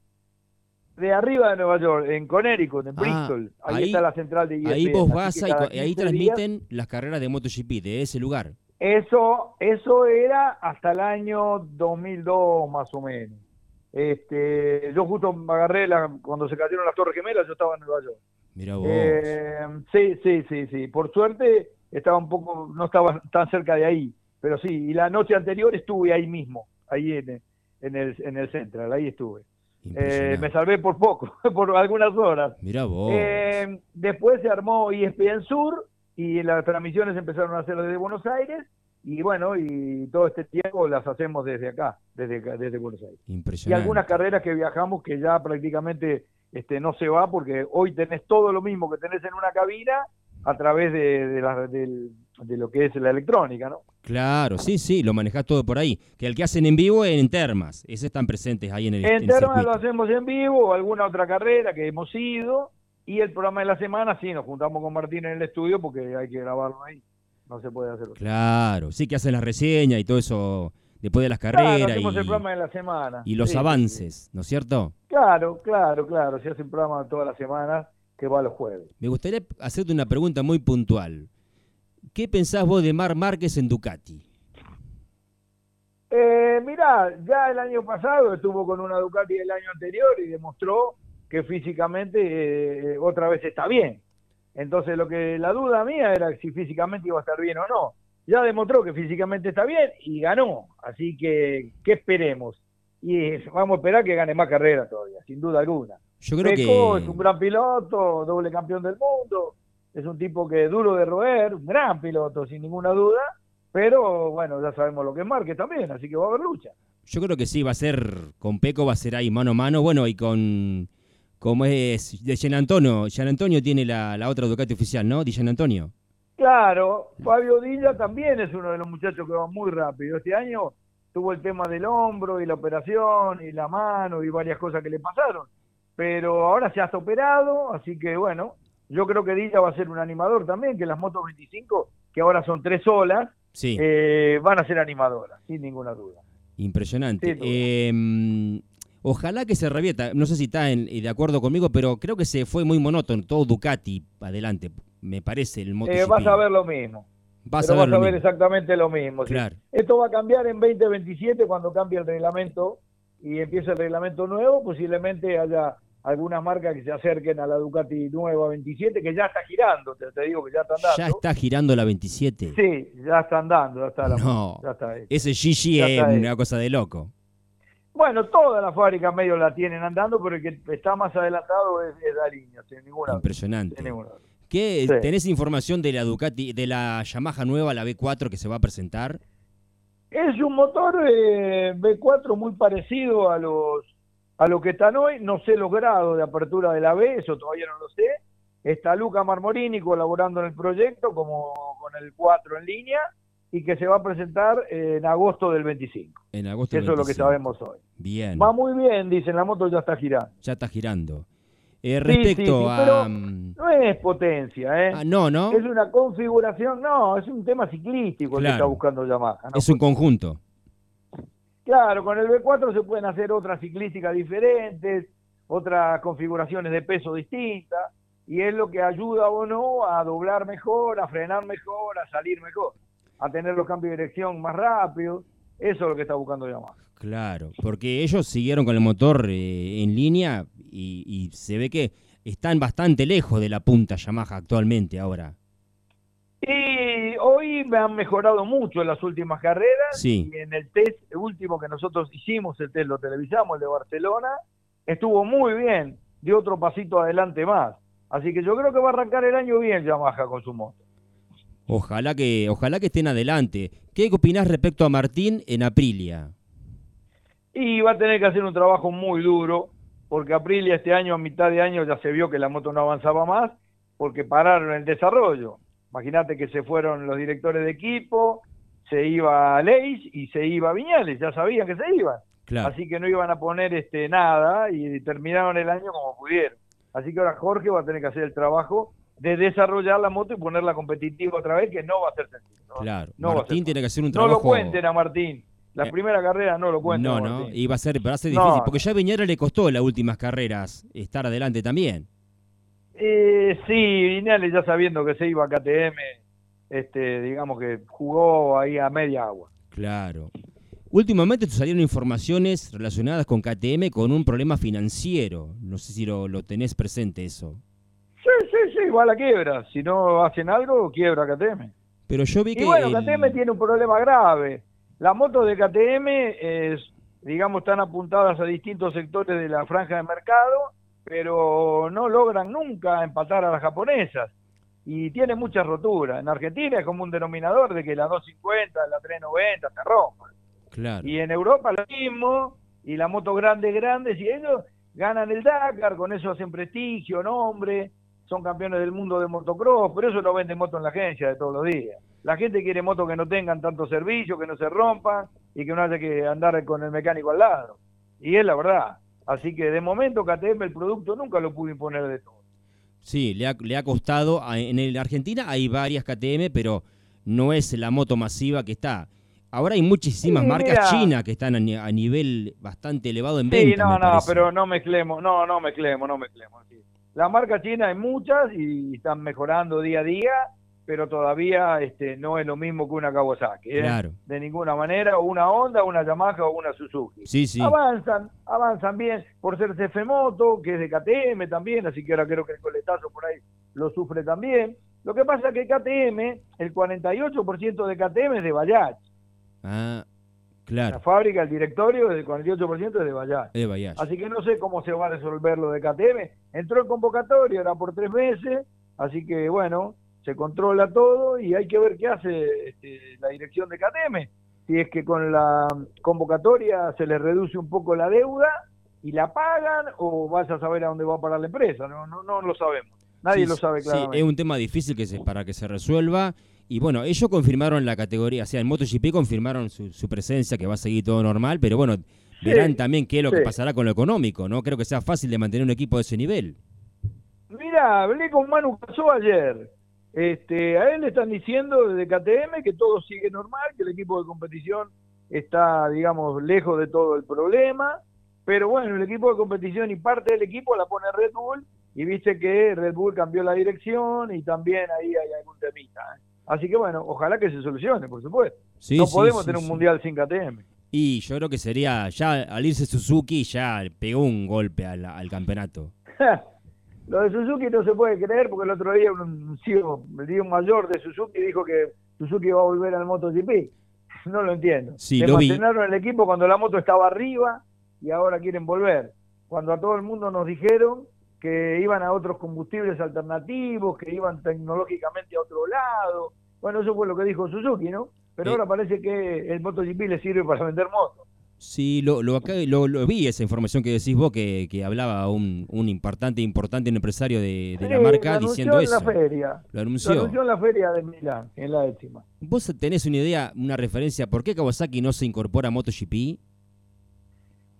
De arriba de Nueva York, en Connecticut, en
Ah,
Bristol, ahí,
ahí-
está la central de E ESPN.
Ahí vos
así
vas y ahí
15 días-
transmiten las carreras de MotoGP de ese lugar.
Eso, eso era hasta el año 2002 más o menos. Este, yo justo me agarré la, cuando se cayeron las Torres Gemelas, yo estaba en Nueva York.
Mira vos.
Eh, sí, sí, sí, sí. Por suerte estaba un poco, no estaba tan cerca de ahí, pero sí. Y la noche anterior estuve ahí mismo, ahí en, en el, en el Central, ahí estuve. Eh, me salvé por poco, (laughs) por algunas horas.
Mirá vos.
Eh, después se armó ESPN Sur y las transmisiones empezaron a hacerlo desde Buenos Aires y bueno, y todo este tiempo las hacemos desde acá, desde, desde Buenos Aires. Y
Impresionante.
algunas carreras que viajamos que ya prácticamente este, no se va porque hoy tenés todo lo mismo que tenés en una cabina a través de, de, la- del- de lo que es la electrónica, ¿no?
Claro, sí, sí, lo manejás todo por ahí. Que el que hacen en vivo es en Termas. Esos están presentes ahí en el, en
En
el
Termas lo hacemos en vivo o alguna otra carrera que hemos ido y el programa de la semana sí, nos juntamos con Martín en el estudio porque hay que grabarlo ahí, no se puede hacer otra.
Claro, sí que hacen las reseñas y todo eso después de las
Claro,
carreras
hacemos
y,
el programa de la semana.
y los
Sí, sí,
avances, ¿no es cierto?
Claro, claro, claro, se hace un programa toda la semana que va los jueves.
Me gustaría hacerte una pregunta muy puntual. ¿Qué pensás vos de Mar Márquez en Ducati?
Eh, mirá, ya el año pasado estuvo con una Ducati del año anterior y demostró que físicamente eh, otra vez está bien. Entonces lo que la duda mía era si físicamente iba a estar bien o no. Ya demostró que físicamente está bien y ganó. Así que, ¿qué esperemos? Y vamos a esperar que gane más carreras todavía, sin duda alguna.
Yo creo
Pecó
que
es un gran piloto, doble campeón del mundo, es un tipo que es duro de roer, un gran piloto, sin ninguna duda, pero bueno, ya sabemos lo que es Márquez también, así que va a haber lucha.
yo creo que sí va a ser con Peco va a ser ahí mano a mano, bueno, y con como es de Gian Antonio, Gian Antonio tiene la, la otra Ducati oficial, ¿no? Di Gian Antonio.
Claro, Fabio Dilla también es uno de los muchachos que va muy rápido. Este año tuvo el tema del hombro y la operación y la mano y varias cosas que le pasaron, pero ahora se ha operado, así que bueno, yo creo que Dilla va a ser un animador también, que las motos 25, que ahora son tres olas,
Sí,
eh, van a ser animadoras, sin ninguna duda.
impresionante. Eh, ojalá que se revierta, no sé si está en- de acuerdo conmigo, pero creo que se fue muy monótono, todo Ducati adelante, me parece el
Eh,
MotoGP.
vas a ver lo mismo.
Vas
pero
a ver
vas a ver exactamente lo mismo. sí.
Claro.
Esto va a cambiar en 2027 cuando cambie el reglamento y empiece el reglamento nuevo. Posiblemente haya algunas marcas que se acerquen a la Ducati nueva 27, que ya está girando, te, te digo que ya están dando.
Ya está girando la 27.
Sí, ya están dando, ya está la
No.
ya está.
Ese Gigi es
está
una cosa de loco.
Bueno, todas las fábricas medio la tienen andando, pero el que está más adelantado es, es Dariño, sin ninguna,
Impresionante.
sin ninguna.
¿Qué,
Sí.
¿Tenés información de la Ducati, de la Yamaha nueva, la B4 que se va a presentar?
Es un motor eh, B4 muy parecido a los a lo que están hoy. No sé los grados de apertura de la B, eso todavía no lo sé. Está Luca Marmorini colaborando en el proyecto como con el 4 en línea y que se va a presentar en agosto del 25.
En agosto del
Eso es lo que
25.
sabemos hoy.
Bien,
Va muy bien, dicen, la moto ya está girando.
ya está girando. Eh, respecto
sí, sí,
a...
pero-
mm,
No es potencia, ¿eh?
ah, no, ¿no?
Es una configuración, no, es un tema ciclístico el que está buscando Yamaha. ¿no?
Es un conjunto.
Claro, con el B4 se pueden hacer otras ciclísticas diferentes, otras configuraciones de peso distintas, y es lo que ayuda o no a doblar mejor, a frenar mejor, a salir mejor, a tener los cambios de dirección más rápidos. Eso es lo que está buscando Yamaha.
Claro, porque ellos siguieron con el motor eh, en línea y, y se ve que están bastante lejos de la punta Yamaha actualmente ahora.
Y me han mejorado mucho en las últimas carreras.
Sí.
Y en el test último que nosotros hicimos, el test lo televisamos, el de Barcelona, estuvo muy bien, dio otro pasito adelante más. Así que yo creo que va a arrancar el año bien Yamaha con su moto.
Ojalá que, ojalá que estén adelante. ¿Qué opinás respecto a Martín en Aprilia?
Y va a tener que hacer un trabajo muy duro, porque Aprilia este año, a mitad de año, ya se vio que la moto no avanzaba más, porque pararon el desarrollo. Imagínate que se fueron los directores de equipo, se iba Leis y se iba Viñales, ya sabían que se iban.
Claro.
Así que no iban a poner este nada y terminaron el año como pudieron. Así que ahora Jorge va a tener que hacer el trabajo de desarrollar la moto y ponerla competitiva otra vez, que no va a ser sencillo. ¿no?
Claro.
No
Martín
ser
tiene que hacer un
No
trabajo.
lo cuenten a Martín. La
Eh,
primera carrera no lo cuenten
No,
a
no,
Martín.
y va a ser, va a ser
No,
difícil,
no.
porque ya a Viñera le costó las últimas carreras estar adelante también.
Eh, sí, Viñales ya sabiendo que se iba a KTM, este, digamos que jugó ahí a media agua.
Claro. Últimamente te salieron informaciones relacionadas con KTM con un problema financiero. No sé si lo, lo tenés presente eso.
Sí, sí, sí, va a la quiebra. Si no hacen algo, quiebra KTM.
Pero yo vi que.
Bueno,
el-
KTM tiene un problema grave. La moto de KTM es digamos, están apuntadas a distintos sectores de la franja de mercado, pero no logran nunca empatar a las japonesas. Y tiene muchas roturas. En Argentina es como un denominador de que la 250, la 390 se rompan.
Claro.
Y en Europa lo mismo, y la moto grande, grande, si ellos ganan el Dakar, con eso hacen prestigio, nombre, son campeones del mundo de motocross, por eso no venden moto en la agencia de todos los días. La gente quiere motos que no tengan tanto servicio, que no se rompan y que no haya que andar con el mecánico al lado. Y es la verdad. Así que de momento KTM el producto nunca lo pudo imponer de todo.
Sí, le ha, le ha costado. En el Argentina hay varias KTM, pero no es la moto masiva que está. Ahora hay muchísimas
Sí,
marcas chinas que están a, a nivel bastante elevado en
Sí,
venta.
no,
me
no,
parece.
pero no mezclemos, no, no mezclemos, no mezclemos. sí. La marca china hay muchas y están mejorando día a día, pero todavía este, no es lo mismo que una Kawasaki. ¿eh?
Claro.
De ninguna manera, o una Honda, una Yamaha o una Suzuki.
Sí, sí.
Avanzan, avanzan bien por ser CF Moto, que es de KTM también, así que ahora creo que el coletazo por ahí lo sufre también. Lo que pasa es que KTM, el 48% de KTM es de Bajaj.
Ah,
La
claro.
fábrica, el directorio, el 48% es de.
Es de Bayash.
Así que no sé cómo se va a resolver lo de KTM. Entró en convocatoria, era por tres meses, así que bueno, se controla todo y hay que ver qué hace este, la dirección de KTM. Si es que con la convocatoria se le reduce un poco la deuda y la pagan o vas a saber a dónde va a parar la empresa. No, no, no lo sabemos. Nadie
Sí,
lo sabe
sí,
claramente.
es un tema difícil que se, para que se resuelva. Y bueno, ellos confirmaron la categoría, o sea, en MotoGP confirmaron su, su presencia, que va a seguir todo normal, pero bueno, verán también qué es lo que
sí.
pasará con lo económico. No creo que sea fácil de mantener un equipo de ese nivel.
Mira, hablé con Manu Casó ayer. Este, a él le están diciendo desde KTM que todo sigue normal, que el equipo de competición está, digamos, lejos de todo el problema. Pero bueno, el equipo de competición y parte del equipo la pone Red Bull y viste que Red Bull cambió la dirección y también ahí hay algún temita. ¿eh? Así que bueno, ojalá que se solucione, por supuesto.
Sí,
no
sí,
podemos
sí,
tener un mundial sin KTM.
Y yo creo que sería, ya al irse Suzuki, ya pegó un golpe al, al campeonato. (laughs)
Lo de Suzuki no se puede creer porque el otro día un CEO, el día mayor de Suzuki dijo que Suzuki va a volver al MotoGP. (laughs) No lo entiendo.
Sí, lo vi.
Desmantelaron el equipo cuando la moto estaba arriba y ahora quieren volver. Cuando a todo el mundo nos dijeron que iban a otros combustibles alternativos, que iban tecnológicamente a otro lado. Bueno, eso fue lo que dijo Suzuki, ¿no? Pero
Eh.
ahora parece que el MotoGP le sirve para vender motos.
Sí, lo, lo, acá- lo, lo vi esa información que decís vos, que, que hablaba un, un importante, importante empresario de, de la
Sí,
marca
lo anunció
diciendo
en
eso.
la feria.
Lo
Lo
anunció.
en la feria de Milán, en la décima.
¿Vos tenés una idea, una referencia, por qué Kawasaki no se incorpora a MotoGP?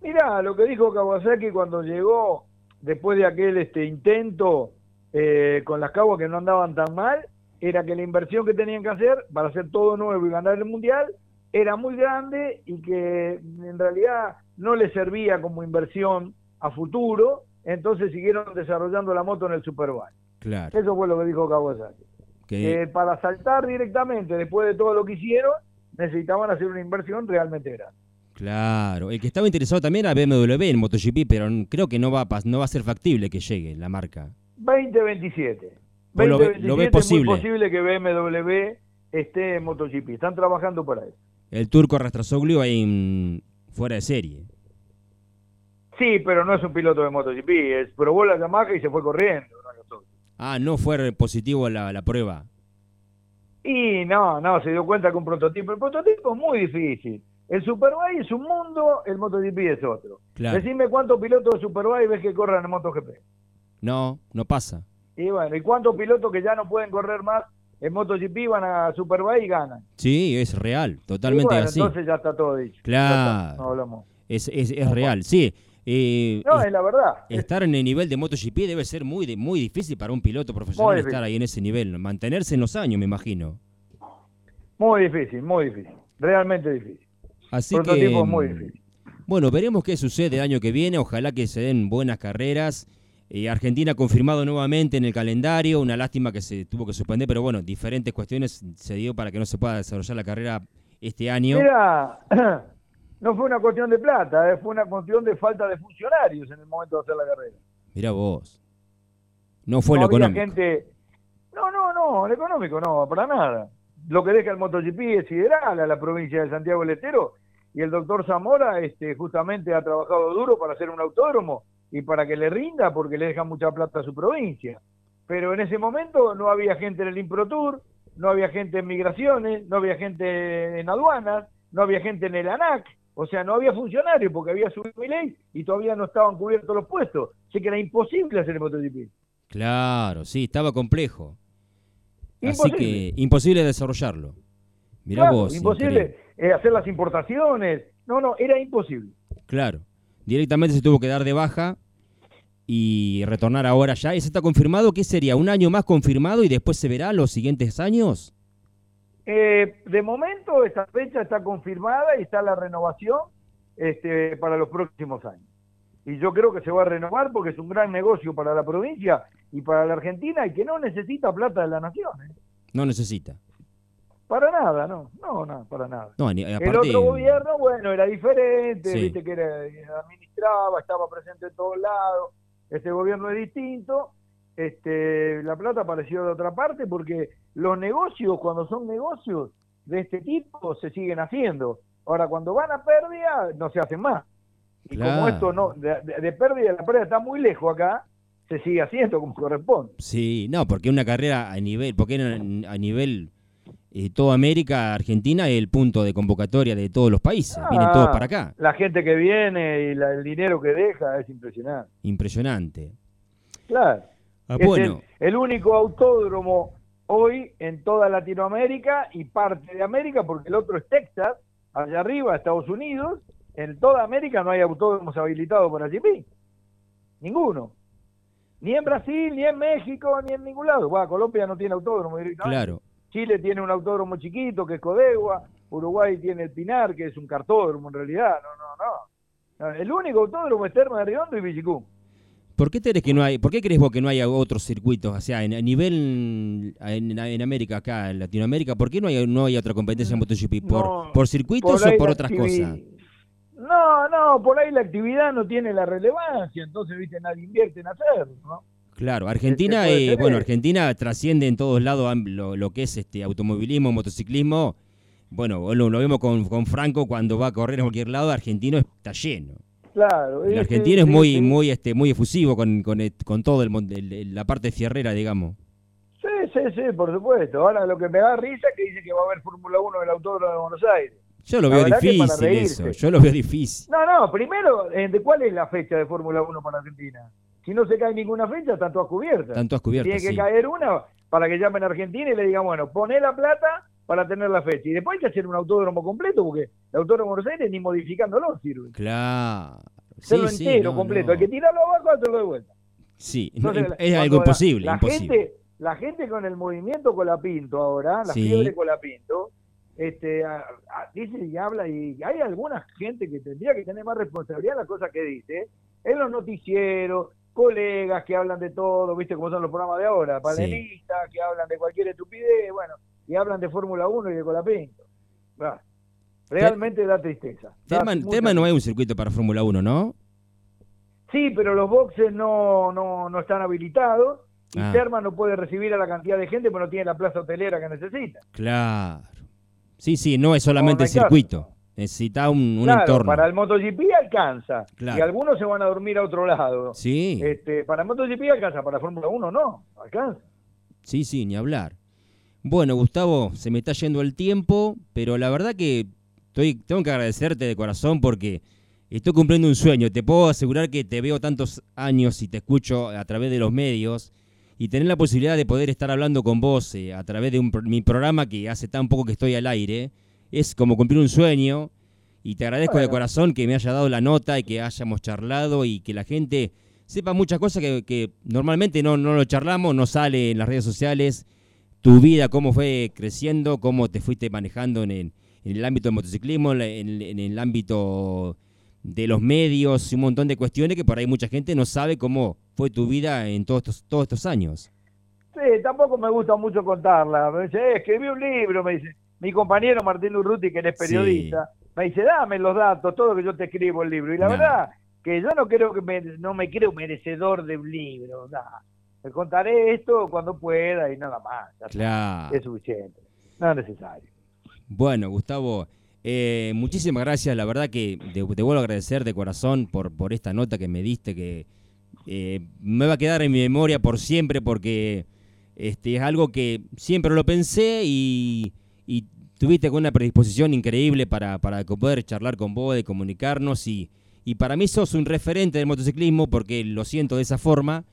Mira, lo que dijo Kawasaki cuando llegó, después de aquel este intento eh, con las Kawas que no andaban tan mal, era que la inversión que tenían que hacer para hacer todo nuevo y ganar el mundial era muy grande y que en realidad no les servía como inversión a futuro, entonces siguieron desarrollando la moto en el Superbike.
Claro.
Eso fue lo que dijo Kawasaki.
Que,
Eh, para saltar directamente después de todo lo que hicieron, necesitaban hacer una inversión realmente grande.
claro. El que estaba interesado también era BMW en MotoGP, pero creo que no va a, no va a ser factible que llegue la marca.
2027.
Vos lo ve-
2027
lo ve
es
posible.
muy posible que BMW esté en MotoGP. Están trabajando para eso.
El turco Rastrasoglu ahí en- fuera de serie.
Sí, pero no es un piloto de MotoGP. Es, probó la Yamaha y se fue corriendo.
Ah, no fue positivo la, la prueba.
Y no, no, se dio cuenta que un prototipo. El prototipo es muy difícil. El Superbike es un mundo, el MotoGP es otro.
Claro.
Decime cuántos pilotos de Superbike ves que corran en MotoGP.
No, no pasa.
Y bueno, ¿y cuántos pilotos que ya no pueden correr más en MotoGP van a Superbike y ganan?
Sí, es real, totalmente
bueno,
así.
entonces ya está todo dicho.
Claro.
Está, no hablamos.
Es, es, es real, sí. Eh,
No,
es-
la verdad.
estar en el nivel de MotoGP debe ser muy, muy difícil para un piloto profesional estar ahí en ese nivel. Mantenerse en los años, me imagino.
Muy difícil, muy difícil. Realmente difícil.
Así
Prototipo
que,
es muy difícil.
bueno, veremos qué sucede el año que viene. Ojalá que se den buenas carreras. Eh, Argentina confirmado nuevamente en el calendario. Una lástima que se tuvo que suspender, pero bueno, diferentes cuestiones se dio para que no se pueda desarrollar la carrera este año.
Mira, (clears throat) no fue una cuestión de plata, eh, fue una cuestión de falta de funcionarios en el momento de hacer la carrera.
Mira vos. No fue
no
lo económico.
gente. No, no, no, el económico no, para nada. Lo que deja el MotoGP es sideral a la provincia de Santiago del Estero. y el doctor Zamora este, justamente ha trabajado duro para hacer un autódromo y para que le rinda porque le deja mucha plata a su provincia. Pero en ese momento no había gente en el Improtur, no había gente en migraciones, no había gente en aduanas, no había gente en el ANAC, o sea, no había funcionarios porque había subido mi ley y todavía no estaban cubiertos los puestos. Así que era imposible hacer el MotoGP.
Claro, sí, estaba complejo. Así que imposible desarrollarlo. Mirá
Claro,
vos.
imposible eh, hacer las importaciones. No, no, era imposible.
Claro. Directamente se tuvo que dar de baja y retornar ahora ya. ¿Eso está confirmado? ¿Qué sería? ¿Un año más confirmado y después se verá los siguientes años?
Eh, de momento esta fecha está confirmada y está la renovación este, para los próximos años. Y yo creo que se va a renovar porque es un gran negocio para la provincia y para la Argentina y que no necesita plata de la nación. ¿eh?
No necesita.
Para nada, no, no, no, para nada.
No, ni-
El otro gobierno, bueno, era diferente,
Sí.
viste que era, administraba, estaba presente en todos lados. Este gobierno es distinto. Este, la plata apareció de otra parte porque los negocios, cuando son negocios de este tipo, se siguen haciendo. Ahora, cuando van a pérdida, no se hacen más. Y como esto no, de, de- pérdida, la pérdida está muy lejos acá, se sigue haciendo como corresponde.
Sí, no, porque una carrera a nivel, porque a nivel eh, toda América, Argentina es el punto de convocatoria de todos los países. Vienen
Ah,
todos para acá.
La gente que viene y la- el dinero que deja es impresionante.
Impresionante.
Claro.
Ah,
es
bueno,
el, el único autódromo hoy en toda Latinoamérica y parte de América, porque el otro es Texas, allá arriba, Estados Unidos. En toda América no hay autódromos habilitados para GP. Ninguno. Ni en Brasil, ni en México, ni en ningún lado. Bueno, Colombia no tiene autódromo directamente.
claro.
Chile tiene un autódromo chiquito que es Codegua. Uruguay tiene el Pinar, que es un cartódromo en realidad. No, no, no. El único autódromo es Terma de Riondo y Villicum.
¿Por qué crees que no hay, por qué crees vos que no hay otros circuitos? O sea, en, a nivel en, en América, acá en Latinoamérica, ¿por qué no hay, no hay otra competencia en MotoGP? ¿Por,
No,
por circuitos o por otras cosas?
No, no, por ahí la actividad no tiene la relevancia, entonces, viste, nadie invierte en hacerlo, ¿no?
Claro, Argentina,
Este, puede
eh, bueno. Argentina trasciende en todos lados lo, lo que es este automovilismo, motociclismo. Bueno, lo, lo vemos con, con Franco cuando va a correr a cualquier lado, argentino está lleno.
Claro.
El
sí,
argentino es muy,
sí.
muy, este, muy efusivo con, con, con todo el, el- la parte fierrera, digamos.
Sí, sí, sí, por supuesto. Ahora lo que me da risa es que dice que va a haber Fórmula 1 en el Autódromo de Buenos Aires.
Yo lo
La
veo difícil eso, yo lo veo difícil.
No, no, primero, eh, ¿de cuál es la fecha de Fórmula 1 para Argentina? Si no se cae ninguna fecha, están todas cubiertas.
Tanto has cubierto,
Tiene que
sí.
caer una para que llamen a Argentina y le digan, bueno, poné la plata para tener la fecha. Y después hay que hacer un autódromo completo, porque el autódromo de Buenos Aires ni modificándolo sirve.
Claro.
Hacerlo
Sí, sí,
entero,
no,
completo.
no.
Hay que tirarlo abajo y hacerlo de vuelta.
Sí,
Entonces,
es algo
la-
imposible,
La,
imposible.
gente, la gente con el movimiento Colapinto ahora, la
Sí.
fiebre Colapinto, este, a- a- dice y habla, y hay alguna gente que tendría que tener más responsabilidad en las cosas que dice, en los noticieros, colegas que hablan de todo, viste cómo son los programas de ahora, panelistas que hablan de cualquier estupidez, bueno, y hablan de Fórmula 1 y de Colapinto. Ah, realmente da tristeza. Da
Terma no hay un circuito para Fórmula 1, ¿no?
Sí, pero los boxes no, no, no están habilitados y
Ah.
Terma no puede recibir a la cantidad de gente porque no tiene la plaza hotelera que necesita.
Claro. Sí, sí, no es solamente
No, no
circuito. Necesita un, un
claro,
entorno.
para el MotoGP alcanza.
Claro.
Y algunos se van a dormir a otro lado.
Sí,
Este, para el MotoGP alcanza, para Fórmula 1 no, alcanza.
sí, sí, ni hablar. Bueno, Gustavo, se me está yendo el tiempo, pero la verdad que estoy, tengo que agradecerte de corazón porque estoy cumpliendo un sueño. Te puedo asegurar que te veo tantos años y te escucho a través de los medios y tener la posibilidad de poder estar hablando con vos eh, a través de un mi programa que hace tan poco que estoy al aire es como cumplir un sueño y te agradezco de corazón que me haya dado la nota y que hayamos charlado y que la gente sepa muchas cosas que, que normalmente no, no lo charlamos, no sale en las redes sociales, tu vida, cómo fue creciendo, cómo te fuiste manejando en el, en el ámbito del motociclismo, en el ámbito de los medios, un montón de cuestiones que por ahí mucha gente no sabe cómo fue tu vida en todos estos, todos estos años.
Sí, tampoco me gusta mucho contarla. Me dice, eh, escribí un libro, me dice. Mi compañero Martín Urruti, que él es
Sí.
periodista, me dice, dame los datos, todo que yo te escribo el libro. Y la verdad que yo no creo que me, no me creo merecedor de un libro. nada. Te contaré esto cuando pueda y nada más.
Claro.
Es suficiente. No es necesario.
Bueno, Gustavo, Eh, muchísimas gracias, la verdad que te, te vuelvo a agradecer de corazón por, por esta nota que me diste, que eh, me va a quedar en mi memoria por siempre porque este, es algo que siempre lo pensé y tuviste con una predisposición increíble para, para poder charlar con vos, de comunicarnos y, y para mí sos un referente del motociclismo porque lo siento de esa forma,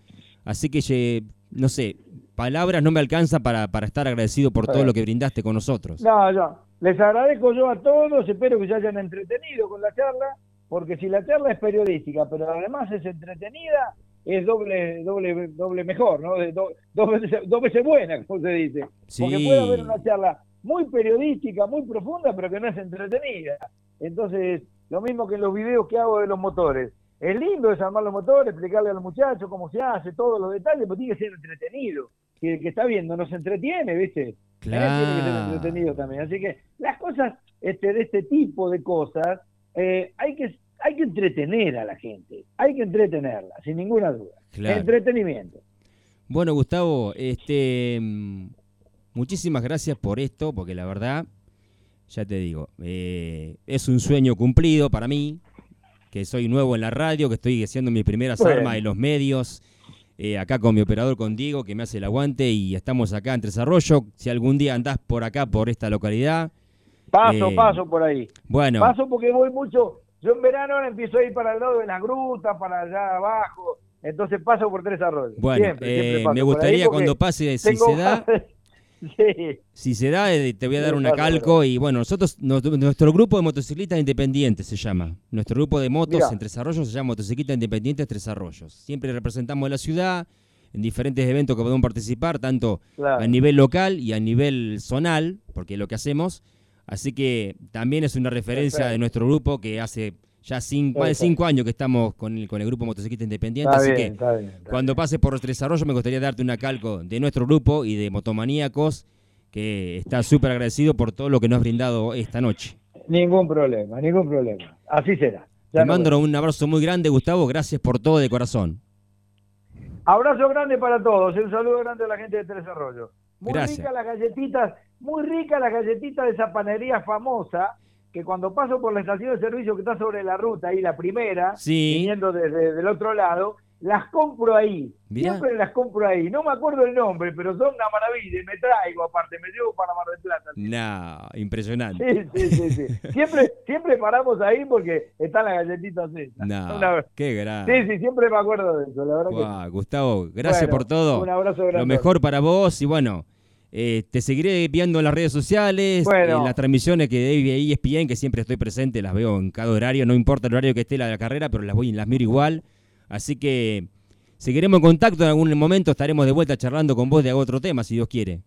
así que no sé, palabras no me alcanzan para, para estar agradecido por todo lo que brindaste con nosotros.
No, no. Les agradezco yo a todos, espero que se hayan entretenido con la charla, porque si la charla es periodística, pero además es entretenida, es doble, doble, doble mejor, ¿no? Do- dos, veces, dos veces buena, como se dice. Porque
Sí.
puede haber una charla muy periodística, muy profunda, pero que no es entretenida. Entonces, lo mismo que en los videos que hago de los motores. Es lindo desarmar los motores, explicarle a los muchachos cómo se hace, todos los detalles, pero tiene que ser entretenido. Que el que está viendo nos entretiene, ¿viste? Tiene que ser
Claro.
entretenido también. Así que las cosas este, de este tipo de cosas eh, hay que hay que entretener a la gente, hay que entretenerla, sin ninguna duda.
Claro.
Entretenimiento.
Bueno, Gustavo, este, muchísimas gracias por esto, porque la verdad, ya te digo, eh, es un sueño cumplido para mí, que soy nuevo en la radio, que estoy haciendo mis primeras
Bueno.
armas en los medios, eh, acá con mi operador, con Diego, que me hace el aguante, y estamos acá en Desarrollo. Si algún día andás por acá, por esta localidad,
Paso,
Eh,
paso por ahí.
bueno,
Paso porque voy mucho. Yo en verano ahora empiezo a ir para el lado de las grutas, para allá abajo. Entonces paso por tres arroyos.
bueno,
Siempre,
eh,
siempre paso
me gustaría cuando pase, si
tengo-
se da,
sí. (laughs)
Si se da, eh, te voy a dar una calco y bueno, nosotros, nos- nuestro grupo de motociclistas independientes se llama. Nuestro grupo de motos
Mirá.
en Tres Arroyos se llama Motociclistas Independientes Tres Arroyos. Siempre representamos a la ciudad en diferentes eventos que podemos participar, tanto
Claro.
a nivel local y a nivel zonal, porque es lo que hacemos. Así que también es una referencia
Perfecto.
de nuestro grupo que hace ya cinco, más de
Perfecto.
cinco años que estamos con el, con el grupo Motociclista Independiente.
Está
así
bien,
que
está bien, está
cuando pases por Tres Arroyos me gustaría darte una calco de nuestro grupo y de Motomaníacos, que está súper agradecido por todo lo que nos has brindado esta noche.
Ningún problema, ningún problema. Así será. Ya
Te mando un abrazo muy grande, Gustavo. Gracias por todo de corazón.
Abrazo grande para todos. Un saludo grande a la gente de Tres Arroyos. Muy ricas las galletitas, muy ricas las galletitas de esa panadería famosa que cuando paso por la estación de servicio que está sobre la ruta, ahí la primera,
Sí.
viniendo desde el otro lado, las compro ahí.
Mirá.
Siempre las compro ahí. No me acuerdo el nombre, pero son una maravilla. Y me traigo, aparte, me llevo para Mar del Plata.
Impresionante.
Sí, sí, sí, sí. (laughs) Siempre, siempre paramos ahí porque están las galletitas (laughs) esas. Una-
qué grande.
Sí, sí, siempre me acuerdo de eso, la verdad que
Guau, Gustavo, gracias
Bueno,
por todo.
Un abrazo grande.
Lo mejor para vos y bueno, eh, te seguiré viendo en las redes sociales,
Bueno.
en las transmisiones que de ESPN, que siempre estoy presente, las veo en cada horario, no importa el horario que esté la, la carrera, pero las voy y las miro igual. Así que seguiremos en contacto en algún momento, estaremos de vuelta charlando con vos de otro tema, si Dios quiere.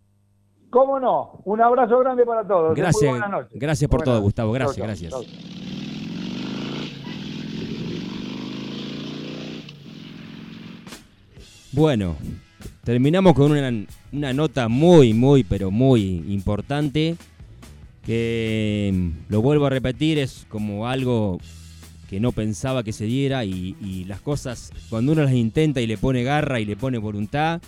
¿Cómo no? Un abrazo grande para todos.
Gracias,
buenas noches.
gracias por todo. Gustavo,
Chau,
gracias,
chau,
gracias.
chau.
Bueno, terminamos con una, una nota muy, muy, pero muy importante. Que mm, lo vuelvo a repetir, es como algo que no pensaba que se diera y, las cosas, cuando uno las intenta y le pone garra y le pone voluntad,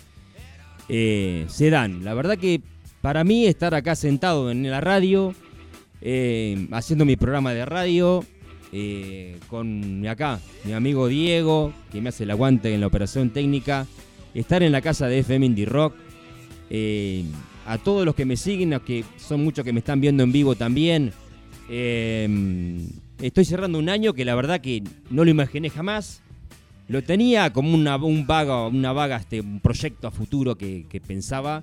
eh, se dan. La verdad que para mí estar acá sentado en la radio, eh, haciendo mi programa de radio, eh, con acá mi amigo Diego, que me hace el aguante en la operación técnica, estar en la casa de FM Indie Rock, eh, a todos los que me siguen, que son muchos que me están viendo en vivo también. eh, estoy cerrando un año que la verdad que no lo imaginé jamás. Lo tenía como una, un vaga, una vaga, este, un proyecto a futuro que, pensaba.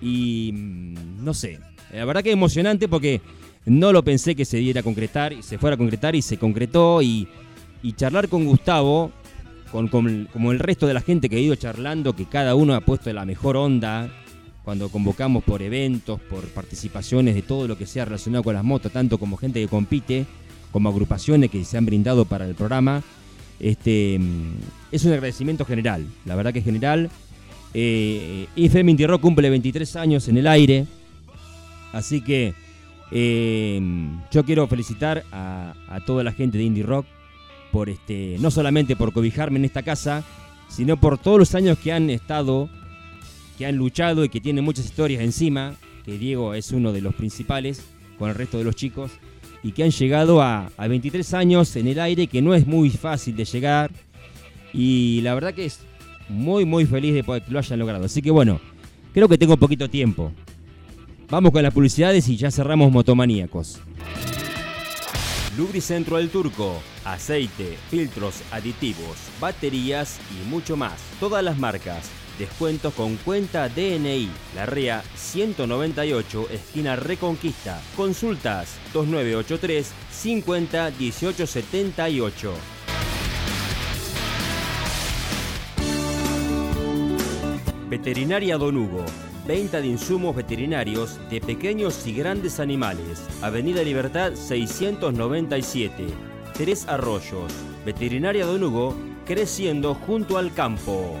Y mm, no sé, la verdad que emocionante porque no lo pensé que se diera a concretar, se fuera a concretar y se concretó. Y, charlar con Gustavo, con- como el resto de la gente que he ido charlando, que cada uno ha puesto la mejor onda cuando convocamos por eventos, por participaciones de todo lo que sea relacionado con las motos, tanto como gente que compite, como agrupaciones que se han brindado para el programa. Este, mm, es un agradecimiento general, la verdad que es general. Eh, IFM Indie Rock cumple 23 años en el aire, así que eh, yo quiero felicitar a, a toda la gente de Indie Rock por este, no solamente por cobijarme en esta casa, sino por todos los años que han estado, que han luchado y que tienen muchas historias encima, que Diego es uno de los principales con el resto de los chicos. y que han llegado a, a 23 años en el aire, que no es muy fácil de llegar. Y la verdad que es muy, muy feliz de poder que lo hayan logrado. Así que bueno, creo que tengo poquito tiempo. Vamos con las publicidades y ya cerramos Motomaníacos. Lubricentro del Turco, aceite, filtros, aditivos, baterías y mucho más. Todas las marcas. Descuentos con cuenta DNI. La REA 198, esquina Reconquista. Consultas 2983 50 18 78. Veterinaria Don Hugo. Venta de insumos veterinarios de pequeños y grandes animales. Avenida Libertad 697. Tres Arroyos. Veterinaria Don Hugo, creciendo junto al campo.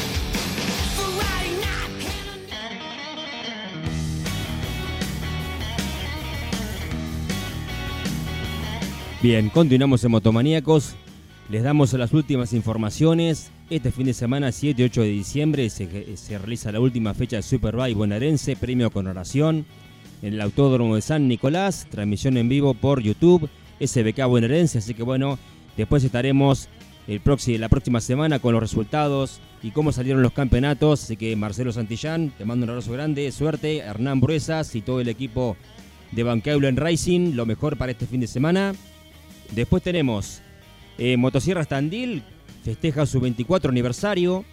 Bien, continuamos en Motomaníacos. Les damos las últimas informaciones. Este fin de semana, 7 y 8 de diciembre, se, realiza la última fecha de Superbike bonaerense, premio con oración, en el Autódromo de San Nicolás, transmisión en vivo por YouTube, SBK bonaerense. Así que bueno, después estaremos el próximo, la próxima semana con los resultados y cómo salieron los campeonatos. Así que Marcelo Santillán, te mando un abrazo grande, suerte. Hernán Bruesas y todo el equipo de Banqueulen Racing, lo mejor para este fin de semana. Después tenemos eh, Motosierra Standil, festeja su 24 aniversario.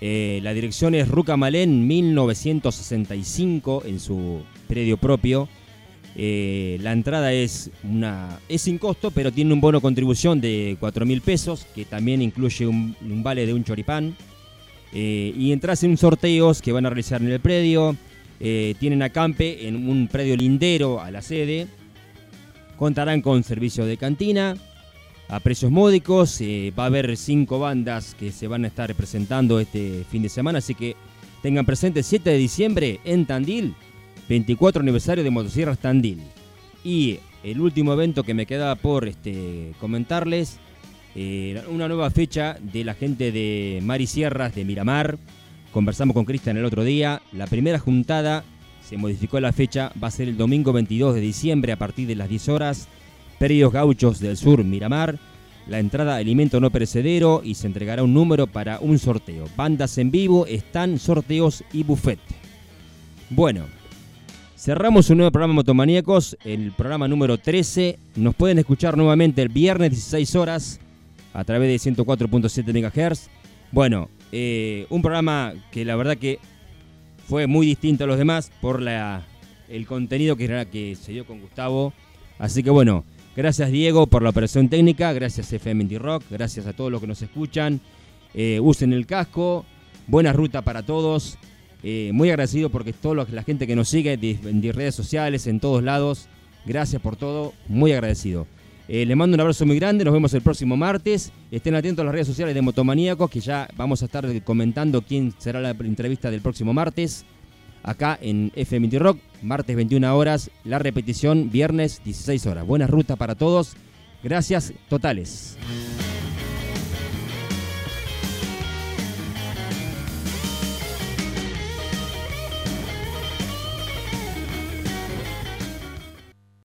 Eh, la dirección es Ruca Malén 1965 en su predio propio. Eh, la entrada es una es sin costo, pero tiene un bono contribución de 4 mil pesos, que también incluye un, vale de un choripán. Eh, y entras en sorteos que van a realizar en el predio. Tienen acampe en un predio lindero a la sede. Contarán con servicio de cantina a precios módicos. eh, va a haber cinco bandas que se van a estar presentando este fin de semana, así que tengan presente 7 de diciembre en Tandil, 24 aniversario de Motosierras Tandil. Y el último evento que me queda por este, comentarles, eh, una nueva fecha de la gente de Mari Sierras de Miramar. Conversamos con Cristian el otro día. La primera juntada se modificó la fecha, va a ser el domingo 22 de diciembre a partir de las 10 horas. Predios Gauchos del Sur, Miramar. La entrada alimento no perecedero y se entregará un número para un sorteo. Bandas en vivo, están sorteos y buffet. Bueno, Cerramos un nuevo programa Motomaníacos, el programa número 13. Nos pueden escuchar nuevamente el viernes 16 horas a través de 104.7 MHz. Bueno, eh, un programa que la verdad que fue muy distinto a los demás por la, el contenido que, que se dio con Gustavo. Así que bueno, gracias Diego por la operación técnica, gracias FM Indie Rock, gracias a todos los que nos escuchan. Eh, usen el casco, buena ruta para todos. Eh, muy agradecido porque toda la gente que nos sigue en redes sociales, en todos lados, gracias por todo, muy agradecido. Eh, les mando un abrazo muy grande, nos vemos el próximo martes. Estén atentos a las redes sociales de Motomaníacos, que ya vamos a estar comentando quién será la entrevista del próximo martes. Acá en FM Rock, martes 21 horas, la repetición viernes 16 horas. Buena ruta para todos. Gracias totales.